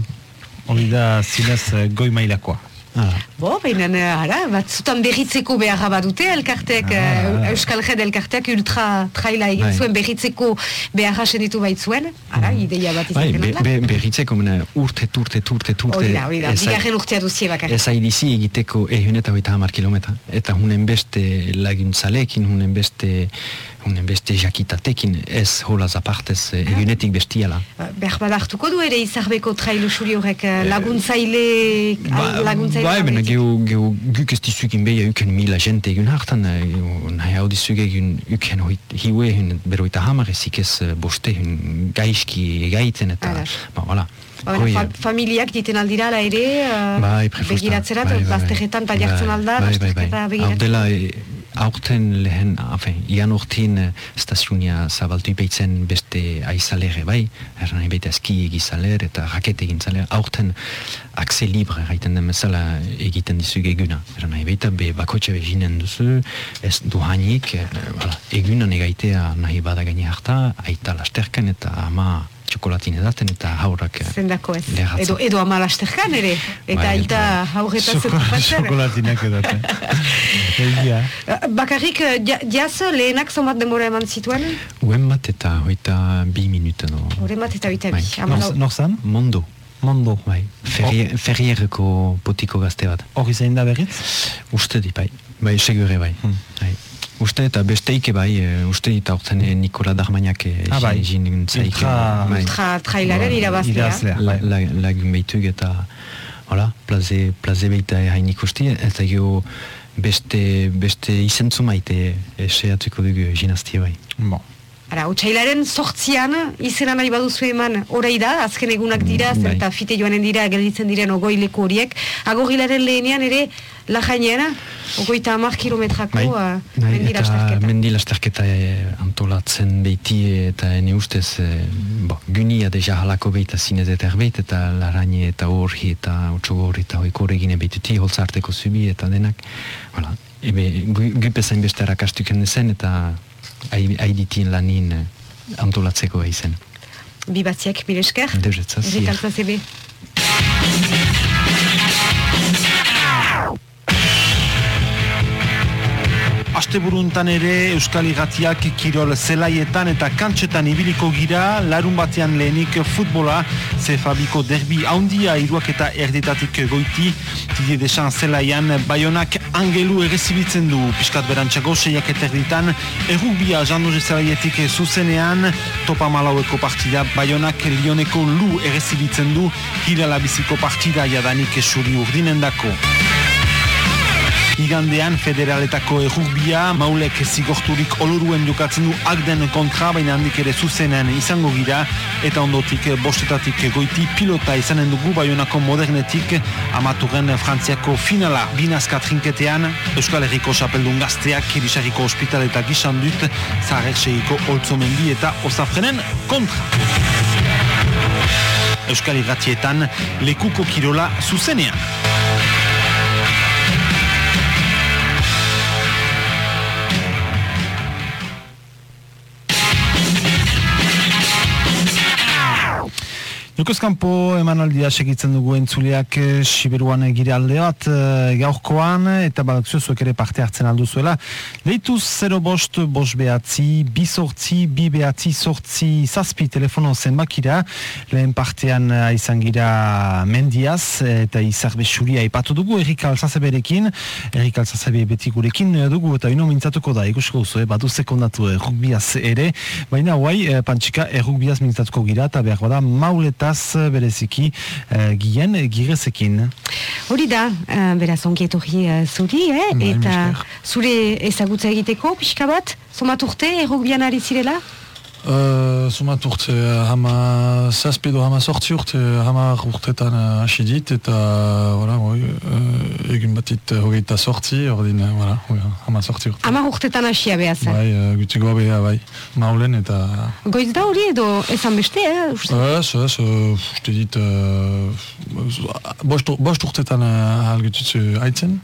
Hori da zinez goi mailakoa. Hala. Bo, baina, ara, batzutan berritzeko beharra badute, elkarteak, eh, Euskal Jed elkarteak ultra traila egin Bai. zuen, berritzeko beharra senditu baitzuen, ara, ideia bat Bai, izaten be, be, berritzeko mena urte, urte, urte, urte. Hori da, hori da, bigarren urtea duzie bakarrik. Ez aidizi egiteko ehun eta hogeita hamar kilometra. Eta hunen beste laguntzalekin, hunen beste, beste jakitatekin, ez holaz apartez eh, egunetik bestiala. Behar bada hartuko du ere izarbeko trailu suri horrek eh, laguntzaile, Ba, laguntzaile bai, bena, aldetik. gehu, gehu, guk ez dizukin beha uken mila jente egun hartan, eh, nahi hau dizuge egun uken hoit, hiue hun beroita hamar ezik ez eh, boste hun gaizki egaiten eta, ba, voilà. Ba, Hoi, fa, eh, familiak diten aldira ere, uh, Bai, prefosta. begiratzerat, Bai, bai, bai. bazterretan Bai, alda, bai, bai, bazterketa bai. Hau begiratzen. dela, e, aurten lehen, afen, ian urtin eh, stazionia zabaltu ipeitzen beste aizalere bai, erran baita eski egizaler eta rakete egin zaler, aurten akse libre gaiten den bezala egiten dizu eguna. Erran baita be bakotxe beginen duzu, ez duhanik, e, egunan egaitea nahi bada gaine harta, aita lasterkan eta ama txokolatin edaten eta haurak eh, Zendako ez. Edo, edo ama lasterkan ere. Eta bai, aita haurreta zertupatzen. Txokolatinak edaten. *laughs* Egia. Bakarrik, eh, jaz lehenak zomat demora eman zituen? Uen bat eta hoita bi minuten. Uen bat eta hoita bi. Bai. Norzan? Mondo. Mondo. Bai. Ferrierreko potiko gazte bat. Hor izan da berriz? Uste di, bai. Bai, segure bai. Hmm. bai. Uste eta besteike bai, e, uste eta orten e, Nikola Darmaniak e, ah, bai. jin zaik. Ultra, bai. ultra trailaren irabaztea. Lagin behitug eta hola, plaze, plaze behita hain ikusti, eta jo beste, beste izentzu maite eseatuko dugu jinaztia bai. Bon. Ara, utxailaren sortzian, izena nahi baduzu eman orai da, azken egunak dira, mm, bai. eta fite joanen dira, gelditzen diren ogoileko horiek. Agogilaren lehenean ere, la jainera, ogoita amar kilometrako bai, uh, bai, mendila sterketa. Mendila sterketa e, antolatzen behiti eta ene ustez, e, bo, gynia deja halako behita zinez eta erbeit, eta laraine eta horri eta otxogor eta hoiko horregine behituti, holtzarteko zubi eta denak. Voilà. Ebe, gupezain beste rakastuken zen eta haiditin lanin eh, antolatzeko eizen. Bi batziak, mire esker? Deuretzaz, Asteburuntan ere Euskal Igatiak kirol zelaietan eta kantxetan ibiliko gira, larun batean lehenik futbola, ze fabiko derbi haundia iruak eta erdetatik goiti, tidi desan zelaian, baionak angelu erezibitzen du, piskat berantxago seiak eta erditan, errukbia jandoze zelaietik zuzenean, topa malaueko partida, baionak lioneko lu erezibitzen du, hilalabiziko partida jadanik esuri urdinen dako. Igandean federaletako errugbia, maulek zigorturik oloruen jokatzen du akden kontra, baina handik ere zuzenean izango gira, eta ondotik bostetatik goiti pilota izanen dugu baionako modernetik amaturen frantziako finala binazka trinketean, Euskal Herriko Chapeldun gazteak, Kirisarriko Hospital eta Gisan dut, Zaharek Seiko Oltzomendi eta Osafrenen kontra. Euskal Herratietan lekuko kirola zuzenean. Jokoskampo emanaldia segitzen dugu entzuleak eh, Siberuan gire alde bat e, gaurkoan eta badakzu zuek ere parte hartzen aldu zuela. Leituz 0 bost, bost behatzi, bi sortzi, bi behatzi, sortzi, zazpi telefono zen makira. Lehen partean eh, izan gira mendiaz eta izarbe xuria ipatu dugu Erik Alzazeberekin. Erik Alzazebe beti gurekin dugu eta ino mintzatuko da, ikusko duzu, badu sekondatu errukbiaz ere. Baina guai, e, pantxika errukbiaz mintzatuko gira eta behar bada mauleta beraz bereziki uh, gien girezekin. Hori da, uh, beraz onkietorri uh, zuri, eh? Ba, eta zure ezagutza egiteko, pixka bat, somaturte, errugbian ari zirela? Uh, Zumat urte, hama zazpedo, hama sortzi urte, hama urtetan hasi dit, eta voilà, oi, uh, egin batit hogeita sortzi, ordin, voilà, oi, hama sortzi urte. Hama urtetan hasi abea zen? Bai, uh, gutxiko abea, bai, maulen eta... Goiz da hori edo ezan beste, eh? Ez, ez, uste dit, uh, bost, bost urtetan uh, algetutzu haitzen,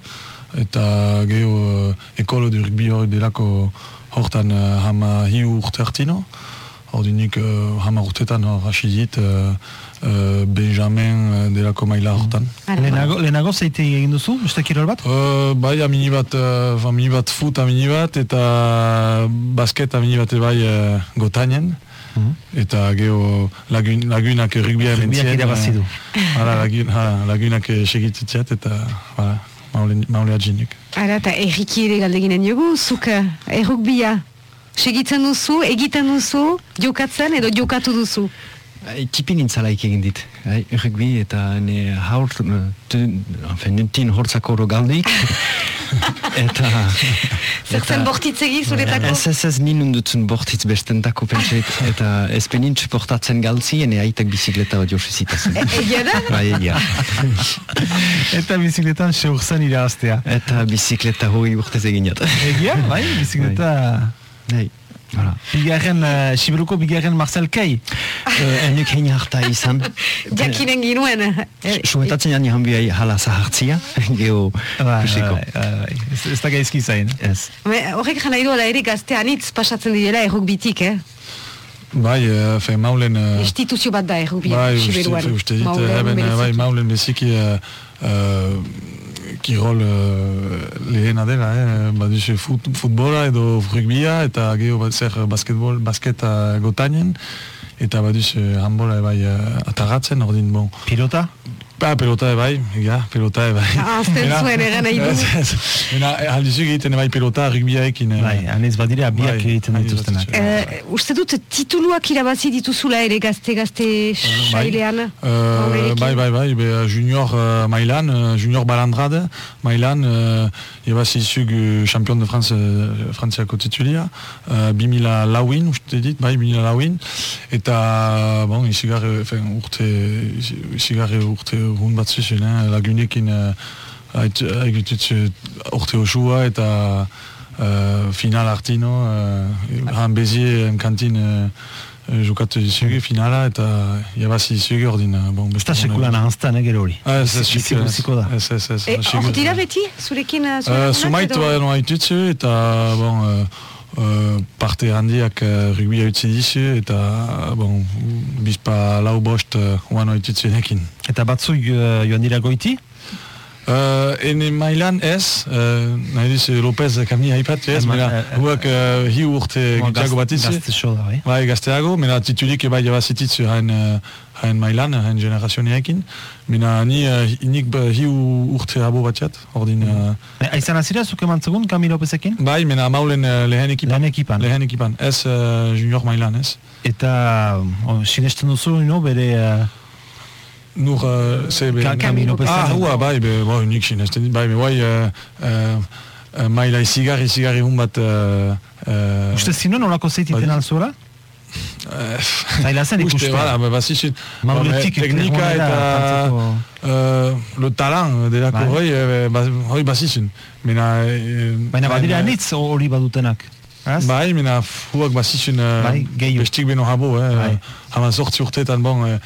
eta geho uh, ekolo du rugby hori delako hortan uh, hama hiu urte hartino, ordinik uh, hama urtetan hor hasi dit uh, uh, Benjamin uh, delako maila hortan. Lehenago, lehenago zeite egin duzu, beste kirol bat? Uh, bai, amini bat, uh, amini bat fut amini bat, eta basket amini bat bai uh, gotainen. Mm Eta geho lagun, lagunak rugbia ementzien. Rugbia irabazidu. Hala, lagun, lagunak segitzitzat eta hala, maule adjinek. Ara, eta erriki ere galdeginen jogu, zuk errukbia Segitzen duzu, egiten duzu, jokatzen edo jokatu duzu? Tipin intzalaik egin dit. Errekbi eta ne haur, nuntin hortzako horo galdik. *laughs* eta... Zertzen bortitzegi zuretako? Ez ez ez nien undutzen bortitz bestentako pentsait, eta ez penintxe portatzen galtzi, ene aitak bizikleta bat josi zitazen. Egia da? Bai, egia. *laughs* Eta bizikletan seurzen irabaztea. Eta bizikleta hoi urtez eginat. Egia, bai, bizikleta... Bai. Voilà. Bigarren, uh, Siberuko bigarren Marcel Kei. Uh, *laughs* Enuk hein harta izan. *laughs* Jakinen ginuen. Suetatzen jani hanbiai hala zahartzia, *laughs* geho kusiko. Ez ez da gaizki zain. Ez. Me, Horrek jana idu ala ere gazte anitz pasatzen direla erruk bitik, eh? Bai, uh, fe, maulen... Uh, Instituzio bat da erruk bai, bitik, uste, Siberuan. uste dit, Maulen eben, bereziki. bai, maulen beziki uh, uh, kirol uh, lehena dela, eh? baduzu fut, futbola edo rugbia eta geho bat zer basketbol, basketa gotainen eta baduzu handbola bai uh, ataratzen, ordin bon. Pilota? Ba, pelota bai, ja, pelota bai. Ah, azten zuen egan nahi du. Aldizu egiten bai pelota rugbiaekin. Bai, anez badire biak egiten dituztenak. Eh, uste dut tituluak irabazi dituzula ere gazte-gazte sailean. Uh, bai, bai, bai, be, junior uh, mailan, uh, junior balandrade, mailan, uh, irabazi zug uh, champion de France, uh, frantziako titulia, uh, 2000 lauin, uste dit, bai, 2000 lauin, eta, bon, isigarre, fen, urte, isigarre urte hun bat zuzun, eh, lagunekin, uh, haigututzu urte osua, eta uh, final artino, uh, han bezie, kantin, uh, Eh, jokatu dizugu finala eta jabazi dizugu ordin. eh, Bon, Ez da sekulan ahaztan, eh, gero hori? Ah, ez, ez. Ez, ez, ez. E, beti, zurekin uh, Eh, haitutzu eta bon, eh, eh, parte handiak uh, rugbia utzi dizu eta bon, bizpa lau bost uh, oan haitutzu nekin. Eta batzuk uh, joan dira goiti? Uh, ene mailan ez, uh, nahi dizu Lopez kamni haipatu ez, mena eh, eh, huak uh, hi urte gutiago bat izi. Gazte so da, bai. Bai, gazteago, mena titulik bai jabazititzu hain, uh, hain mailan, hain generazioneekin. Mena ni, uh, nik hi urte abo batxat, ordin... Uh, Eh, Aizan azira, zuk eman zegun, Camilo Lopezekin? bai, mena maulen uh, lehen ekipan. Lehen ekipan. Lehen ekipan, ez uh, junior mailan, ez. Eta, oh, sinesten duzu, no, bere... Uh, Nur, uh, ze... be- Ka- Camilo Lopez. Ah, hua, bai, be, bai, nik sinesten dit, bai, be, bai, uh, uh, uh, maila izigarri, izigarri hun bat... Uh, uh, uste zinuen olako zeititen bai. alzuela? uh, Zaila zen Uste, ikuste. bada, ba, bazizit, Mauletik ba, teknika Clermonera, eta Frantzeko- uh, le talent delako Bai. hoi, eh, ba, hoi bazizun. Mena, eh, Baina badira hain, anitz hori badutenak. Az? Bai, mena huak bazizun uh, Bai, gehiago. bestik beno habo, eh, Bai. hama sortzi urteetan bon, uh,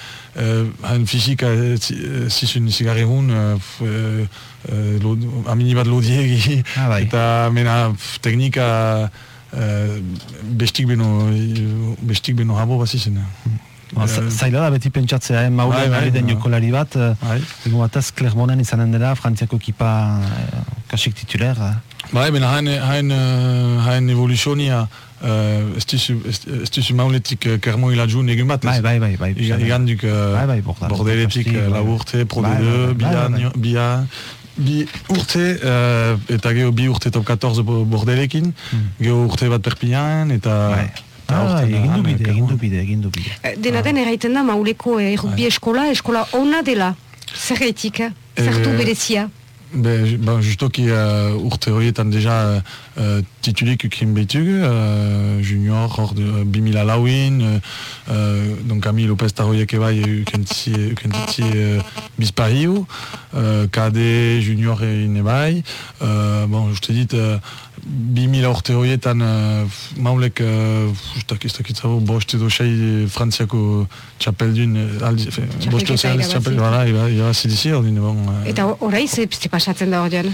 hain fisika zizun izigarri hun, uh, uh, amini bat lodiegi, Ah, bai. eta mena teknika uh, bestik beno, bestik beno habo bazizun. Ba, Eh, Zaila da beti pentsatzea, eh? Maulen Bai, bai, ari den jokolari bat, eh, Bai. egun bataz Clermonen izanen dela, Frantziako ekipa eh, kasik tituler. eh. Bai, ben hain, hain, hain evoluzionia uh, ez duzu mauletik uh, kermo iladjun egun bat. ez? Bai, bai, bai. Igan, igan duk uh, Bai, bordel- bordeletik lau urte, pro D2, bai, bai, bia, bia, bi urte, uh, eta geho bi urte top 14 bo- bordelekin, geho urte bat Perpignan, eta... Bai. Ah, egin du bide, egin du bide, egin du bide. Eh, Dena den erraiten da mauleko eh, errukbi eskola, eskola ona dela. Zerretik, eh? zertu Eh, berezia. Be, ba, justoki uh, urte horietan deja uh, titulik ukin behitugu, uh, junior, hor de uh, 2000 lauin, uh, uh, donc Ami Lopez Taroiek ebai ukentzi uh, bizpariu, uh, KD junior egin ebai, uh, bon, uste dit, uh, 2000 urte horietan uh, maulek, uh, ustak ez dakitzabo, bost edo sei frantziako txapeldun, uh, aldi, fe, bost edo sei aldiz irabazi. txapeldun, voilà, irabazi dizi, ordin, bon, uh, Eta orai ze, ze pasatzen da ordean.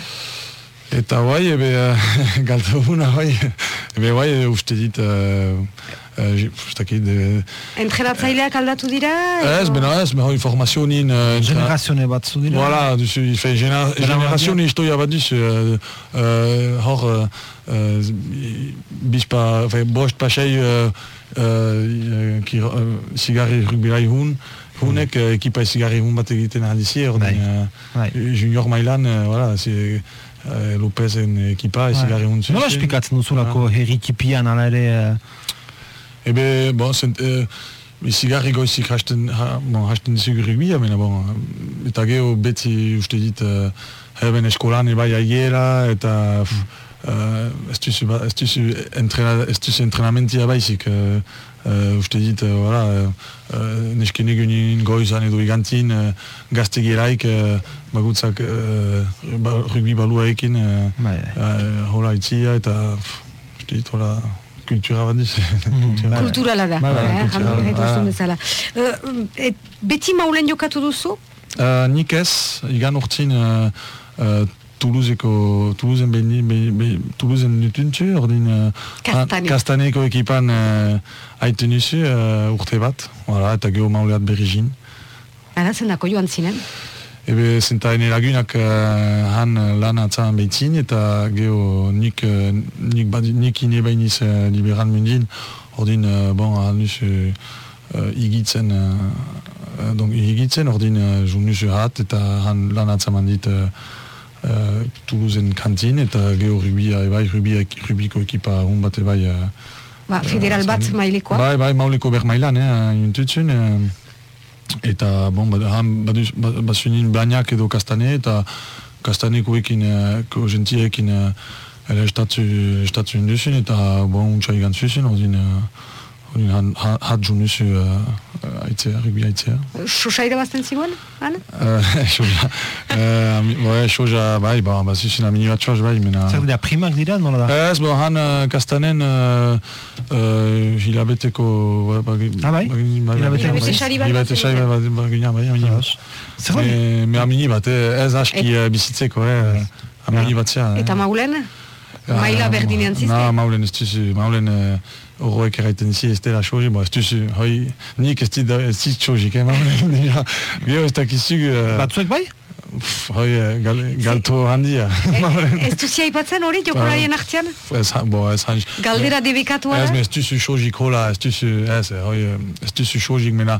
Eta bai, ebe, *laughs* uh, galtaguna, bai, ebe, bai, e, uste dit, uh, uh, ustakit, uh, Entrenatzaileak aldatu dira? ez, bena ez, beha informazionin, uh, Generazione bat zu dira. Voilà, duzu, ife, gena, generazioni historia bat duzu, uh, uh, hor, uh, bizpa, fe, bost pasei, uh, uh, ki, uh, sigarri rugbilai hun, hunek, uh, ekipa sigarri hun bat egiten aldizi, ordin, uh, junior mailan, uh, voilà, zi, Lopezen ekipa, Bai. sigarri hun Nola esplikatzen duzulako herri kipian ala ere... eh, Ebe, bon, zent, uh, izigarri goizik hasten, ha, bon, hasten dizugu rugbia, mena bon, eta geho beti uste dit, uh, Eben eskolan ebai aiera, eta uh, ez duzu, ba, ez duzu, entrena, ez duzu entrenamentia baizik. Uh, uh, uste dit, uh, voilà, uh, uh, nesken egunin goizan edo igantin, uh, gazte geraik, uh, bagutzak uh, ba, rugby balua ekin, uh, Bai, uh, hola itzia, eta pff, uste dit, hola, kultura bat diz. Kulturala da, bezala. Et, beti maulen jokatu duzu? Uh, nik ez, igan urtzin uh, uh, Toulouseko, Toulousen behin, behin, behin, Toulousen nutuntzu, ordin uh, Kastane. Kastaneko ekipan uh, aiten duzu uh, urte bat, voilà, eta geho mauleat berrizin. Ara, zendako joan zinen? Ebe zenta ene lagunak uh, han uh, lan atzan behitzin, eta geho nik, uh, nik, nik ine behiniz uh, liberan mundin, ordin, uh, bon, han uh, igitzen, uh, donc igitzen, ordin, uh, jun duzu hat, eta han lan atzan mandit uh, uh, Toulousen kantin, eta geho rubia, ebai, rubia, rubiko ekipa hon bat ebai, uh, Ba, federal bat azkenik. mailekoa? Bai, bai, mauleko bermailan, eh, intutzen, eh, eta, bon, bad, han baduz- ba- basunin bainak edo kastane, eta kastanekoekin, eh, ko gentiekin, eh, ere estatu, estatu induzun, eta, bon, untsa igan zuzun, ordin, eh, ordin, han, han, hat jun duzu, uh, aitzea, rugby aitzea. Sosaira bazten ziguen, han? *laughs* Soja, eh, ami- bai, bai, ba, bazuzun amini bat soja, bai, mena... Zer dira, primak dira, nola da? Ez, bo, han uh, kastanen uh, uh, hilabeteko... Ba, Ah, bai? Hilabete Hilabete sari bat Hilabete sari dute. bat ba, gina, bai, amini bat. Zer da? Me, amini bat, eh, ez aski eh, bizitzeko, eh, amini bat zea. eh. Eta maulen? Maila berdinean zizte? Na, maulen ez duzu, maulen uh, horroek erraiten zi, ez dela xoji, bo, ez duzu, hoi, nik ez dit, ez dit xojik, eh, maulen, *laughs* dira. Gero ez dakizu, uh, Batzuek bai? pff, hoi, eh, gal, galto handia. *laughs* Ez duzi aipatzen hori jokolarien artean? Ez, bo, ez hanj. Galdera debekatua Ez, ez duzu xojik hola, ez duzu, ez, eh, hoi, eh, ez duzu xojik, mena,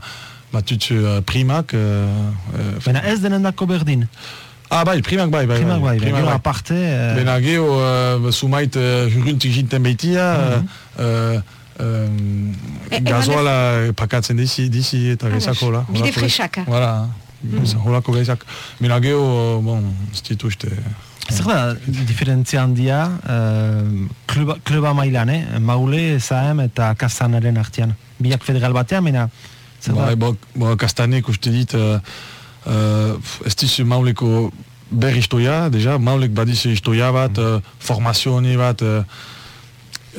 batutzu uh, primak, uh, uh, Baina ez denendako berdin. Ah, bai, primak bai, bai, Primak bai, primak gero bai. aparte... eh, Bena geho, uh, sumait uh, hurruntik jinten behitia, uh, um, E- gazoala pakatzen dizi, dizi eta gezako, hola. Bide fresak. Voilà, holako gezak. Bena geho, bon, ez ditu uste... Zer da, diferentzia handia, uh, kluba, kluba mailan, eh? Maule, Zahem eta Kastanaren artean. Biak federal batean, mena... Bai, bo, bo, kastanek uste dit, uh, uh, ez dizu mauleko ber istoia, deja, maulek badizu istoia bat, uh, formazio honi bat, uh,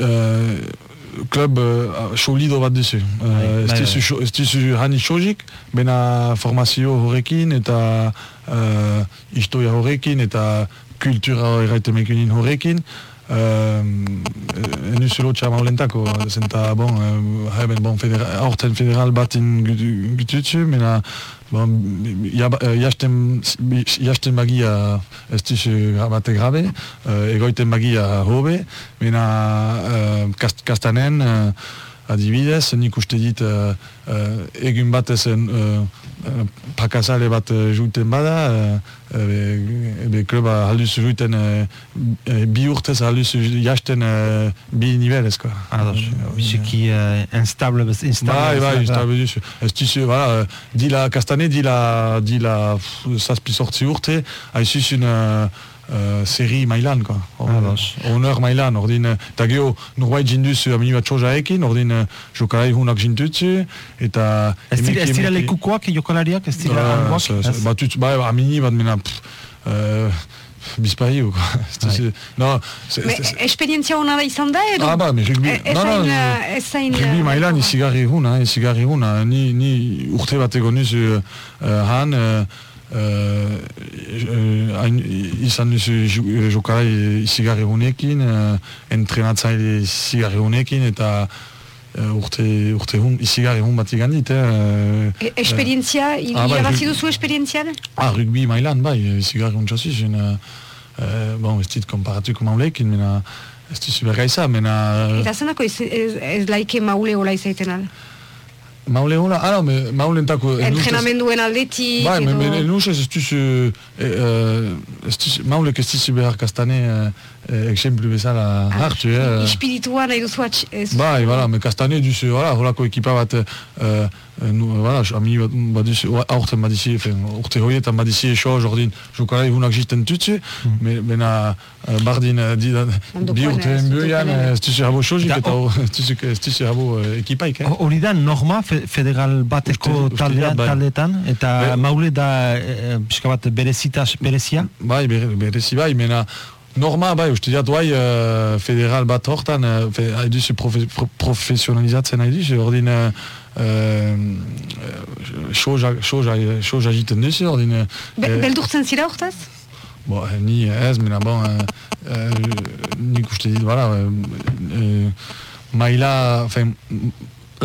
uh, klub uh, solido bat dizu. Uh, Bai, ez bai, dizu, xo- ez dizu hani xojik, bena formazio horrekin eta uh, istoia horrekin eta kultura erraitemekin horrekin, Um, enu zulo txar maulentako, zenta, bon, uh, haben, bon, federa, aurten federal batin gututzu, mena, bon, jaba- eh, jasten, jasten bagia ez duzu bate grabe, uh, egoiten bagia hobe, mena uh, kast, kastanen, uh, adibidez, nik uste dit uh, uh, egun batez uh, uh, pakazale bat uh, juiten bada, uh, ebe, ebe kluba alduz juiten uh, bi urtez alduz jasten uh, bi nivelez, quoi. Ados, biziki uh, instable, bez, instable. Bai, bai, instable duzu. Ez duzu, voilà, euh, dila kastane, dila, dila zazpi sortzi urte, haizuzun uh, uh, seri mailan, quoi. Ados. Honor mailan, ordin, eta geho, norbait jinduzu amini bat txoja ekin, ordin, uh, jokalai hunak jintutzu, eta... Ez dira, lekukoak, jokalariak, ez dira Ah, ez? batut, bai, amini bat mena, pff, uh, bizpahiu, quoi. Duzu- No, esperientzia hona da izan da edo? Ah, ba, me rugby... E- Ez no, no, hain, no, ez hain... Rugby mailan izigarri huna, izigarri huna. Ni, ni urte bat egon nuzu uh, han, uh, uh, hain, izan nuzu ju- jokalai izigarri hunekin, uh, entrenatzaile izigarri hunekin, eta uh, urte, urte hun, izigarri hun bat igan dit, eh, e- Esperientzia, Ah, bai, irabazi duzu esperientzian? Ah, rugby mailan, bai, izigarri hun txasizun. Uh, uh, bon, ez dit komparatuko maulekin, mena, ez duzu bergaiza, mena... Eta zenako ez, ez, ez laike maule hola izaiten al? Maule hola, ah, no, me, maulentako... Entrenamenduen aldetik Bai, me, edo... me, nusez ez duzu, eh, eh, ez duzu, maulek ez duzu behar kastane, eh, eh, exemplu bezala hartu, eh. Espiritua nahi duzu atx... ez- Bai, voilà, me kastane duzu, voilà, holako ekipa bat, uh, uh, voilà, ami bat, baduzu, oa- aurten badizi, fen, urte hoietan badizi eixo, jordin, jokalai hunak jisten tutzu, me, bena uh, bardin, uh, di, Ondokoan, bi eh, urte ez ikanen. ez duzu habo Da, eta ez duzu- duzu habo ekipaik, eh? Hori da, norma fe- federal bateko bai. taldetan, eta maule da, pixka bat, berezitas, berezia? Bai, bere- berezi bai, mena norma, bai, uste diat, bai, uh, federal bat hortan, uh, fe, profe, pro, profesionalizatzen ordin, uh, uh, duzu, ordin, uh, Be, eh, beldurtzen zira hortaz? Bo, eh, ni ez, mena bon, uh, uh, nik uste dit, voilà, uh, uh, maila,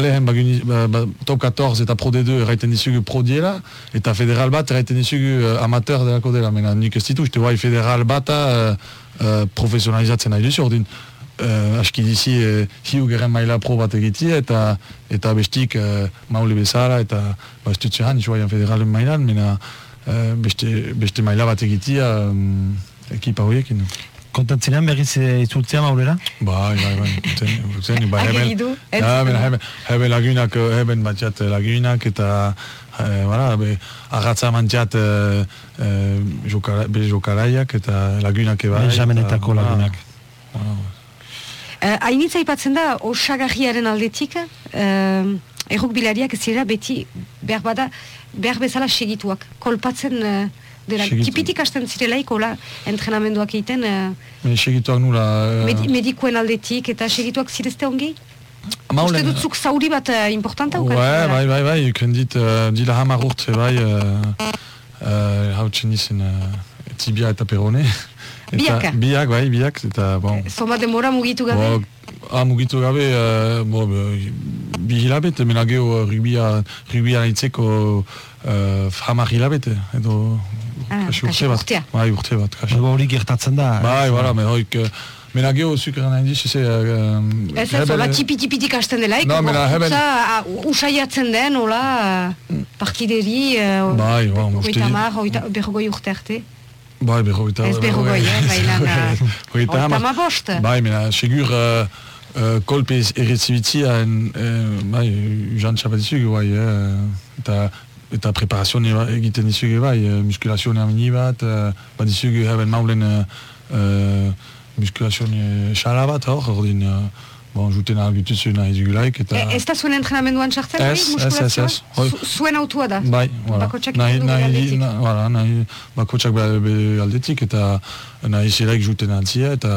lehen baguni, ba, ba, top 14 eta pro D2 erraiten dizugu pro diela, eta federal bat erraiten dizugu uh, amateur delako dela, mena nik ez ditu, uste bai federal bata uh, uh, profesionalizatzen nahi duzu, ordin, uh, aski dizi uh, hiu geren maila pro bat egiti eta eta bestik uh, maule bezala eta ba, ez dut zehan, joan federalen mailan, mena uh, beste, beste maila bat egitia um, ekipa horiekin. Kontantzenean berriz e, itzultzea maulera? Bai, bai, bai, uten, bai, ja, ben, heben, heben lagunak, eh, heben batxat lagunak, eta, eh, voilà, be, agatza mantxat eh, eh, jokala, be jokalaiak, eta lagunak eba. Benjaminetako lagunak. Uh, Hainitza aipatzen da, osagarriaren aldetik, uh, erruk bilariak ez zirela beti behar bada, behar bezala segituak. Kolpatzen uh, dela, kipitik hasten zirelaik, hola, entrenamenduak egiten, uh, segituak nula... eh, medi medikuen aldetik, eta segituak zirezte ongi? maulen- Uste dut zuk zauri bat uh, importanta ukan? Ouais, bai, bai, bai, uken dit, uh, dila hamar urte bai, uh, uh, hautzen izen uh, tibia eta perone. *laughs* Biak? Biak, bai, biak, eta, bon, Zoma demora mugitu gabe? Bo, ah, mugitu gabe, uh, bo, bi hilabete, mena geho rugbia, rugbia nahitzeko uh, hamar hilabete, edo Ah, kasi urte bat. urtea. Bai, urte bat, kasi. Ba, Hori gertatzen da. Bai, voilà, me hoik, uh, mena geho zukera nahi diz, ze... Uh, Ez ez, hola tipi-tipitik hasten delaik, No, mena, heben- gorputza, ah, usaiatzen den, hola, uh, partideri, uh, Bai, ba, dit. mar, hogeita- berrogoi urte arte. Bai, berrogeita... Ez berrogoi, eh, *laughs* Hogeita hogeita hamar. hamabost. Bai, mena, segur uh, uh, kolpe erretzibitzia, uh, bai, jantza bat bai, eh, eta eta preparazione ba- egiten dizugu, bai, uh, muskulazione amini bat, uh, bat dizugu, haben maulen uh, muskulazione xala bat, hor, ordin, uh, bon, juten nahi dugulaik, eta... E, ez da zuen entrenamenduan sartzen, Ez, ez, ez, ez. Zuen autua da? Bai, voilà. Bakotxak nahi, nahi, na, voilà, nahi, bakotxak be, be aldetik eta nahi zelaik juten antzia eta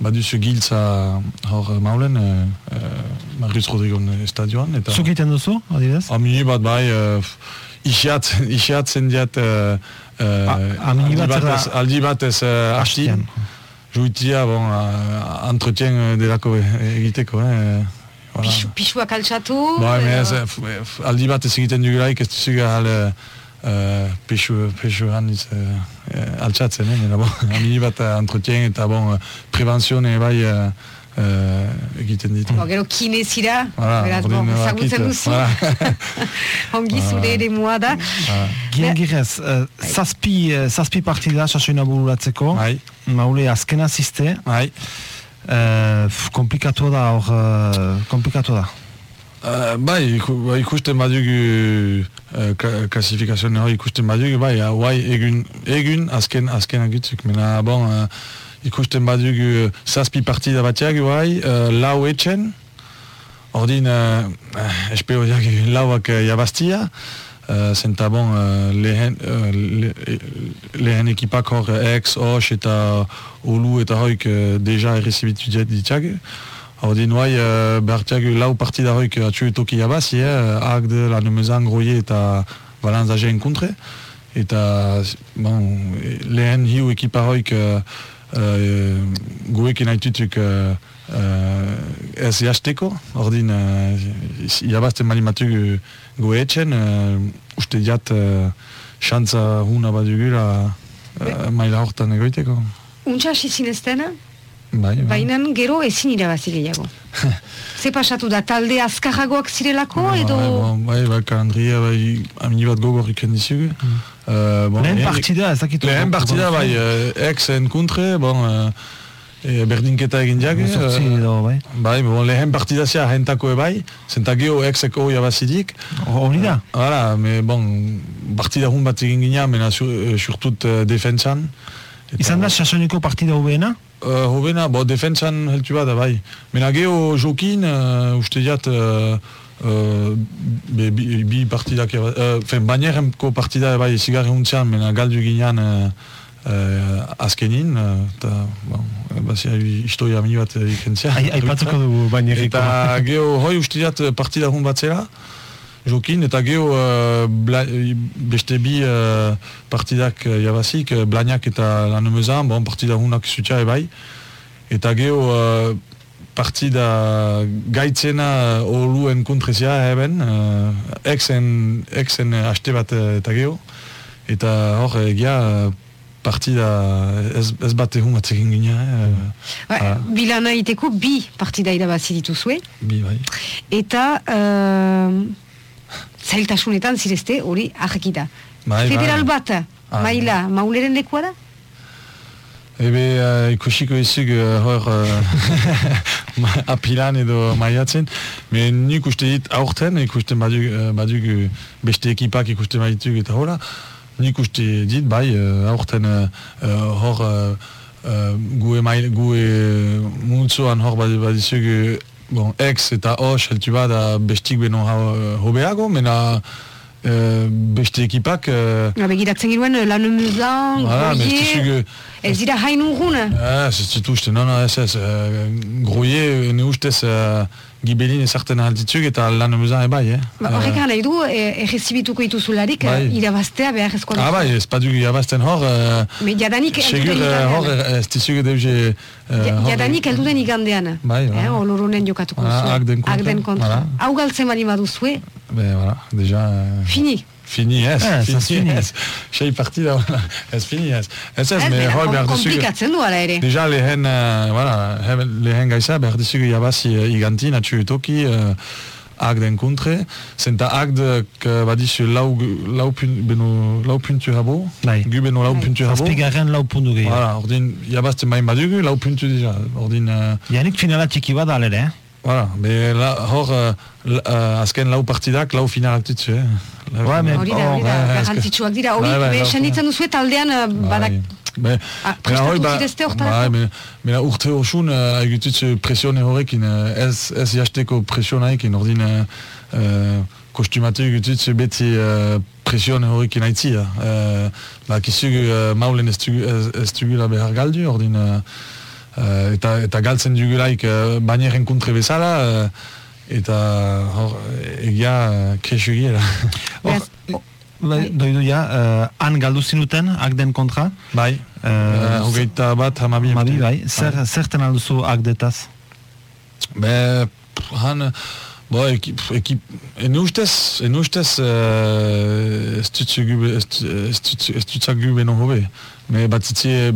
baduzu giltza hor maulen eh, eh, Marius Rodrigon estadioan eta Zuk egiten duzu, adibidez? amini bat bai uh, isiatzen, isiatzen diat uh, A- amini bat zer da? batez, aldi batez uh, hasti Hastian. juitia bon, uh, entretien eh, delako egiteko eh, voilà. Pixu, pixuak altxatu. Ba, edo- me ez, eh, f- f- *laughs* aldi bat ez egiten dugulaik ez duzuga hal uh, pexu, pexu handiz uh, uh, altxatzen, eh, bon, amini bat uh, entretien eta bon, uh, prevenzione bai uh, uh, egiten ditu. Bo, gero kinezira, Voilà, beraz, bon, ezagutzen duzu. Ongi zure ere mua da. Gien girez, uh, zazpi, uh, zazpi partida sasoina bururatzeko, Bai, maule azkena ziste, bai. uh, komplikatu da hor, uh, komplikatu da. Uh, bai, iku, bai, ikusten badugu uh, ka- klasifikazioen hori ikusten badugu, bai, bai, egun, egun azken, azken agutzuk, mena, bon, uh, ikusten badugu zazpi partida bateak, bai, uh, lau etxen, ordin, uh, espero diak *laughs* lauak uh, jabaztia, uh, zenta bon, uh, lehen, uh, le, lehen ekipak hor ex, os eta eta hoik uh, deja errezibitu ditzak, Ordin uh, behartiak lau partida hoik atxu toki jabazi, eh, agde, la numezan, groie eta balanza jen kontre. Eta, bon, lehen hiu ekipa hoik uh, uh, guekin haitutuk uh, uh, ez jasteko. Ordin, uh, jabazten malimatu goe etxen, uh, uste diat uh, xantza huna badugula uh, maila hortan egoiteko. Untxa hasi zineztena, Bai, bai. baina gero ezin irabazi gehiago. *laughs* Ze pasatu da, talde azkarragoak zirelako, edo... Bai, bon, bai, bai, kalandria, bai, amini bat gogor iken dizugu. Uh, bon, Lehen partida ez. Lehen partida, bai, uh, ex en kontre, bon, e, berdinketa egin jake. Zortzi eh, edo, bai. Bai, bon, lehen partidazia jentako ebai, zenta geho exeko jabazidik. Hori da? Hala, me, bon, partida hun bat egin gina, mena sur, eh, surtut uh, defentsan. Eta- Izan da sasoniko partida hobeena? Uh, hobena, bo, defentsan heltu bada, bai. Mena geho jokin, uh, uste jat, uh, uh, be, bi, bi partidak, uh, fen, baineremko partida bai, zigarri huntzean, mena galdu ginean uh, uh, azkenin, eta, bon, bazia, historia mini bat ikentzia. Ai- Aipatuko dugu bainerriko. Eta geho, hoi uste jat partida hun bat zela, jokin, eta geho uh, bla, beste bi uh, partidak uh, jabazik, uh, blainak eta lanemezan, bon, partida hunak zutia ebai, eta geho uh, partida gaitzena oluen kontrezia eben, uh, exen, exen uh, haste bat uh, eta geho, eta hor egia partida ez, ez bat ehun bat egin gina, eh, Ba, Ah. Bilana iteko bi partida irabazi dituzue, bi bai. eta uh, zailtasunetan zirezte hori ahekita. Bai, Federal bai. bat, Ah, maila, mauleren lekua da? Ebe uh, ikusiko izug uh, hor *laughs* uh, apilan edo maiatzen, me nik uste dit aurten, ikusten badug, uh, badug uh, beste ekipak ikusten baditug eta hola, nik uste dit bai uh, aurten uh, uh, hor uh, uh, gue, mail, gue multzoan hor badi- badizug uh, bon, ex eta hos heltu bada bestik beno uh, hobeago, mena uh, beste ekipak uh, Ja, begiratzen giruen, lanemuzan, Voilà, mais goie, je ez dira hain urguna. Ah, ez ditu uste, non, non, ez ez, uh, groie, ne ustez, uh, gibelin ezartzen alditzuk eta lan ebai, eh? Ba, Horrek uh, nahi du, errezibituko ituzularik, Bai. eh, irabaztea behar ezko Ah, bai, ez paduk jabazten hor, uh, Me jadanik segur hor, ez deuze... Uh, Jadanik elduden igandean. Bai, bai. Eh, olorunen jokatuko Voilà. Agden kontra. Kontra. Voilà. Hau galtzen bali baduzue, Be, voilà, deja... Uh, fini. Fini, ez, Ah, ez, fini. ez. Sei partida, ez fini, ez. Ez ez, me kom- behar dizuge... komplikatzen du ala ere. Deja lehen, uh, voilà, he- lehen gaiza, behar dizugu jabazi uh, igantin, atxu toki, uh, agden kontre, zenta agdek uh, badizu lau, lau, pun, beno, lau puntu habo, Bai. gu beno lau Bai. puntu habo. Zazpigarren lau puntu gehiago. Voilà, ordin jabazten bain badugu, lau puntu deja. Ordin, uh, Janik finala txiki bada alere, eh? Voilà, be, la, hor, uh, l- uh, azken lau partidak, lau finalak ditzu, eh? Bai, me-. Hori da, hori da, bai, garrantzitsuak dira. Hori, Bai, bai, esan ditzen duzue taldean eh, badak... Bai. Be, Ah, prestatu hoi ba- zirezte hortarako? Bai, me- mena urte osun uh, egitutze presione horrekin, uh, ez, ez jasteko presionaekin, ordin uh, kostumatu egitutze beti uh, presione horrekin aitzia. Uh, ba, kizug uh, maulen ez dugula behar galdu, ordin uh, eta, eta galtzen dugulaik uh, baineren kontre bezala, uh, eta hor, egia uh, kresugiela. *laughs* Hor, Beraz- bai, doidu ja, uh, han galdu zinuten, agden kontra. bai, Eh, uh, hogeita bat hamabi. Mabi, bai. Zer, zerten alduzu agdetaz? Be, pff, han, bo, ekip, ekip, en ustez, en ustez, uh, ez dutzu gube, non hobe. Me batzitze,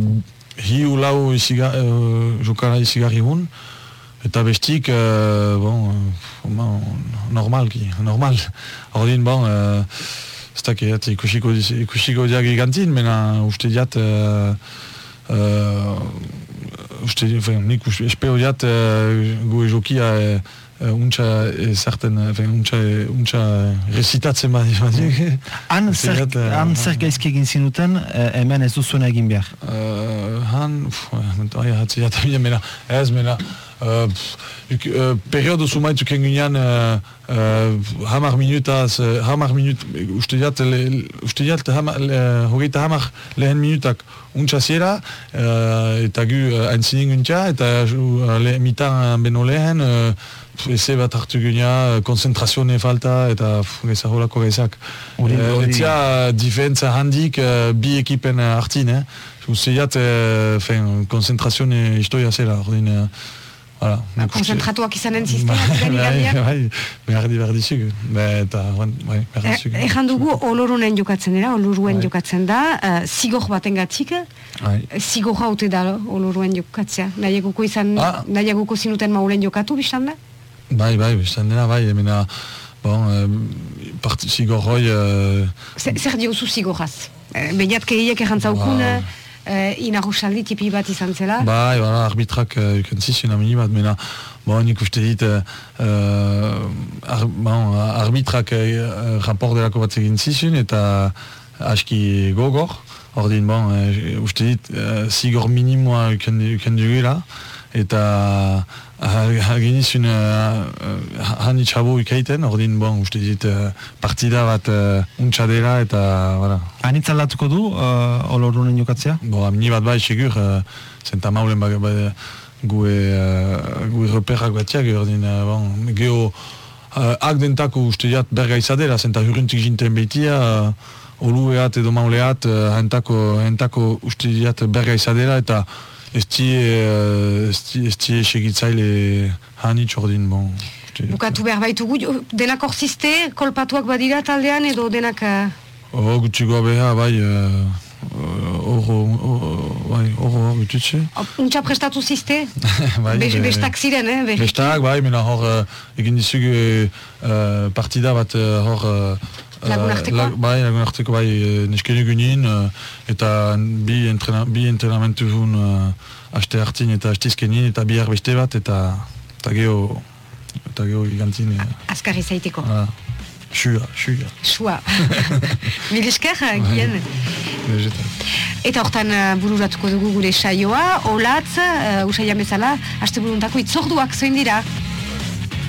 hiu lau isiga, uh, jokara isigarri hun, eta bestik, uh, bon, uh, bon, normalki, normal. Ordin, bon, uh, ez dakit, ikusiko, ikusiko diak gigantin, mena uste diat, uh, uh, uste, enfin, nik uste, espero diat uh, gu ejokia uh, uh, untxa ezarten, uh, enfin, untxa, untxa recitatzen badi, *laughs* badi. Han zer, eh, han zer gaizki egin zinuten, eh, hemen ez duzuena egin behar. Uh, han, pff, oi, hatzi jata bine, mena, ez, mena, uh, pff, uk, uh, periodo sumaitu kengunean uh, uh, hamar minutaz, uh, hamar minut, uste jat, le, uste jat, hamar, le, hogeita hamar lehen minutak untxa zera, uh, eta gu uh, aintzinin guntia, eta uh, le, mitan beno lehen, uh, eze bat hartu gunea, konzentrazione falta, eta geza holako gezak. Hori- Uh, hori- etzia difentza handik uh, bi ekipen uh, hartin, eh? Uzeiat, uh, fen, konzentrazione historia zela, ordin, nik uste- Konzentratuak izanen zizten, Bai, behar di behar dizuk, Be, eta, bai, behar Eh, dizuk. Ejan dugu olorunen jokatzen dira, oloruen jokatzen da, uh, zigor baten gatik, Bai. zigor haute da oloruen jokatzea. Nahiagoko izan, Ah. nahiagoko zinuten maulen jokatu, biztan da? Bai, bai, biztan dena, bai, emena, bon, uh, parti zigor hoi, uh, Zer, diozu zigoraz? Eh, Beñat keiek errantzaukun, Ba. Uh, inarusaldi tipi bat izan zela. Bai, bara, arbitrak uh, uken zizun amini bat, mena, bon, nik uste dit, uh, ar, bon, arbitrak uh, rapport delako bat egin zizun, eta aski gogor, ordin, bon, uh, uste dit, uh, zigor minimoa uken, uken dugula, eta haginizun uh, hani txabo ikaiten, ordin, bon, uste dit, uh, partida bat untsa dela, eta, voilà. Anitz aldatuko du, uh, olorunen jokatzea? Bo, amini bat bai, segur, uh, zenta maulen ba, ba, gue, uh, gue reperrak batiak, ordin, uh, bon, geho, uh, ak dentako uste dit, berga izadela, zenta hurrentik jinten behitia, uh, olueat edo mauleat, uh, hentako, hentako uste dit berga izadela, eta ez tie segitzaile hanitz ordin, bon. Bukatu behar baitugu, denak orziste, kolpatuak badira taldean edo denak... Oh, gutxikoa behar, bai, horro, bai, horro, betutxe. Untxa prestatu ziste? *laughs* bai, be, bestak ziren, eh? Be. Bestak, bai, mena hor, egin dizugu partida bat hor... Uh, Lagun arteko? La, bai, lagun arteko, bai, neskene gunin, eta bi, entrena, bi entrenamentu hun uh, aste hartin eta astizkenin, eta bihar beste bat, eta eta geho, eta geho gigantin. Uh, Azkarri zaiteko. Uh, Xua, xua. Xua. Mil esker, gien. Eta hortan uh, bururatuko dugu gure saioa, olatz, uh, usai bezala, haste buruntako itzorduak zoin dira.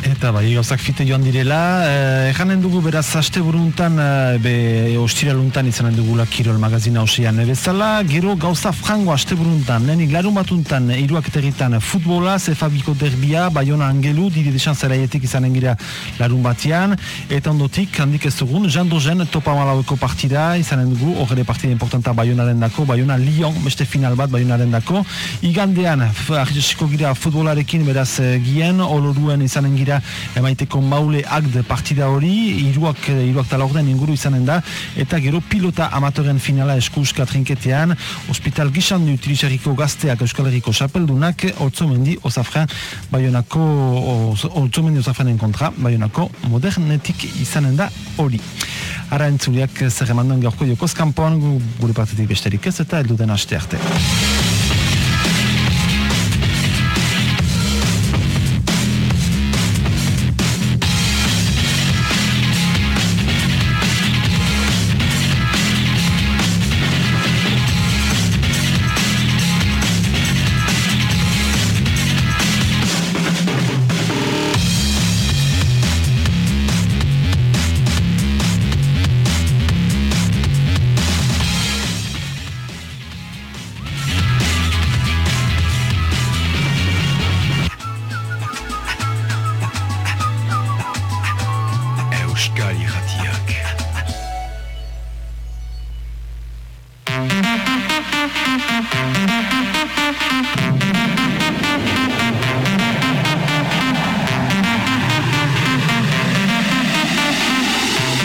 Eta bai, gauzak fite joan direla, eh, janen dugu beraz haste buruntan, eh, be ostiraluntan izanen dugula Kirol magazina osian bezala, gero gauza frango haste buruntan, lehenik larun batuntan, iruak etegitan futbola, zefabiko derbia, baiona angelu, diri desan zeraietik izanen gira larun batian, eta ondotik, handik ez dugun, Jean Dogen topa malaueko partida, izanen dugu, horre partida importanta baionaren dako, baiona Lyon, beste final bat baionaren dako, igandean, ahizko gira futbolarekin beraz eh, gien, oloruen izanen gira emaiteko maule akt partida hori, iruak, iruak talorden inguru izanen da, eta gero pilota amatoren finala eskuska trinketean, hospital gisan du utilisariko gazteak Euskal Herriko xapeldunak, otzomendi osafren, baionako, otzomendi osafrenen kontra, baionako modernetik izanen da hori. Ara entzuliak zer emandan gaurko jokoz kanpoan, gure partetik besterik ez eta elduden aste arte.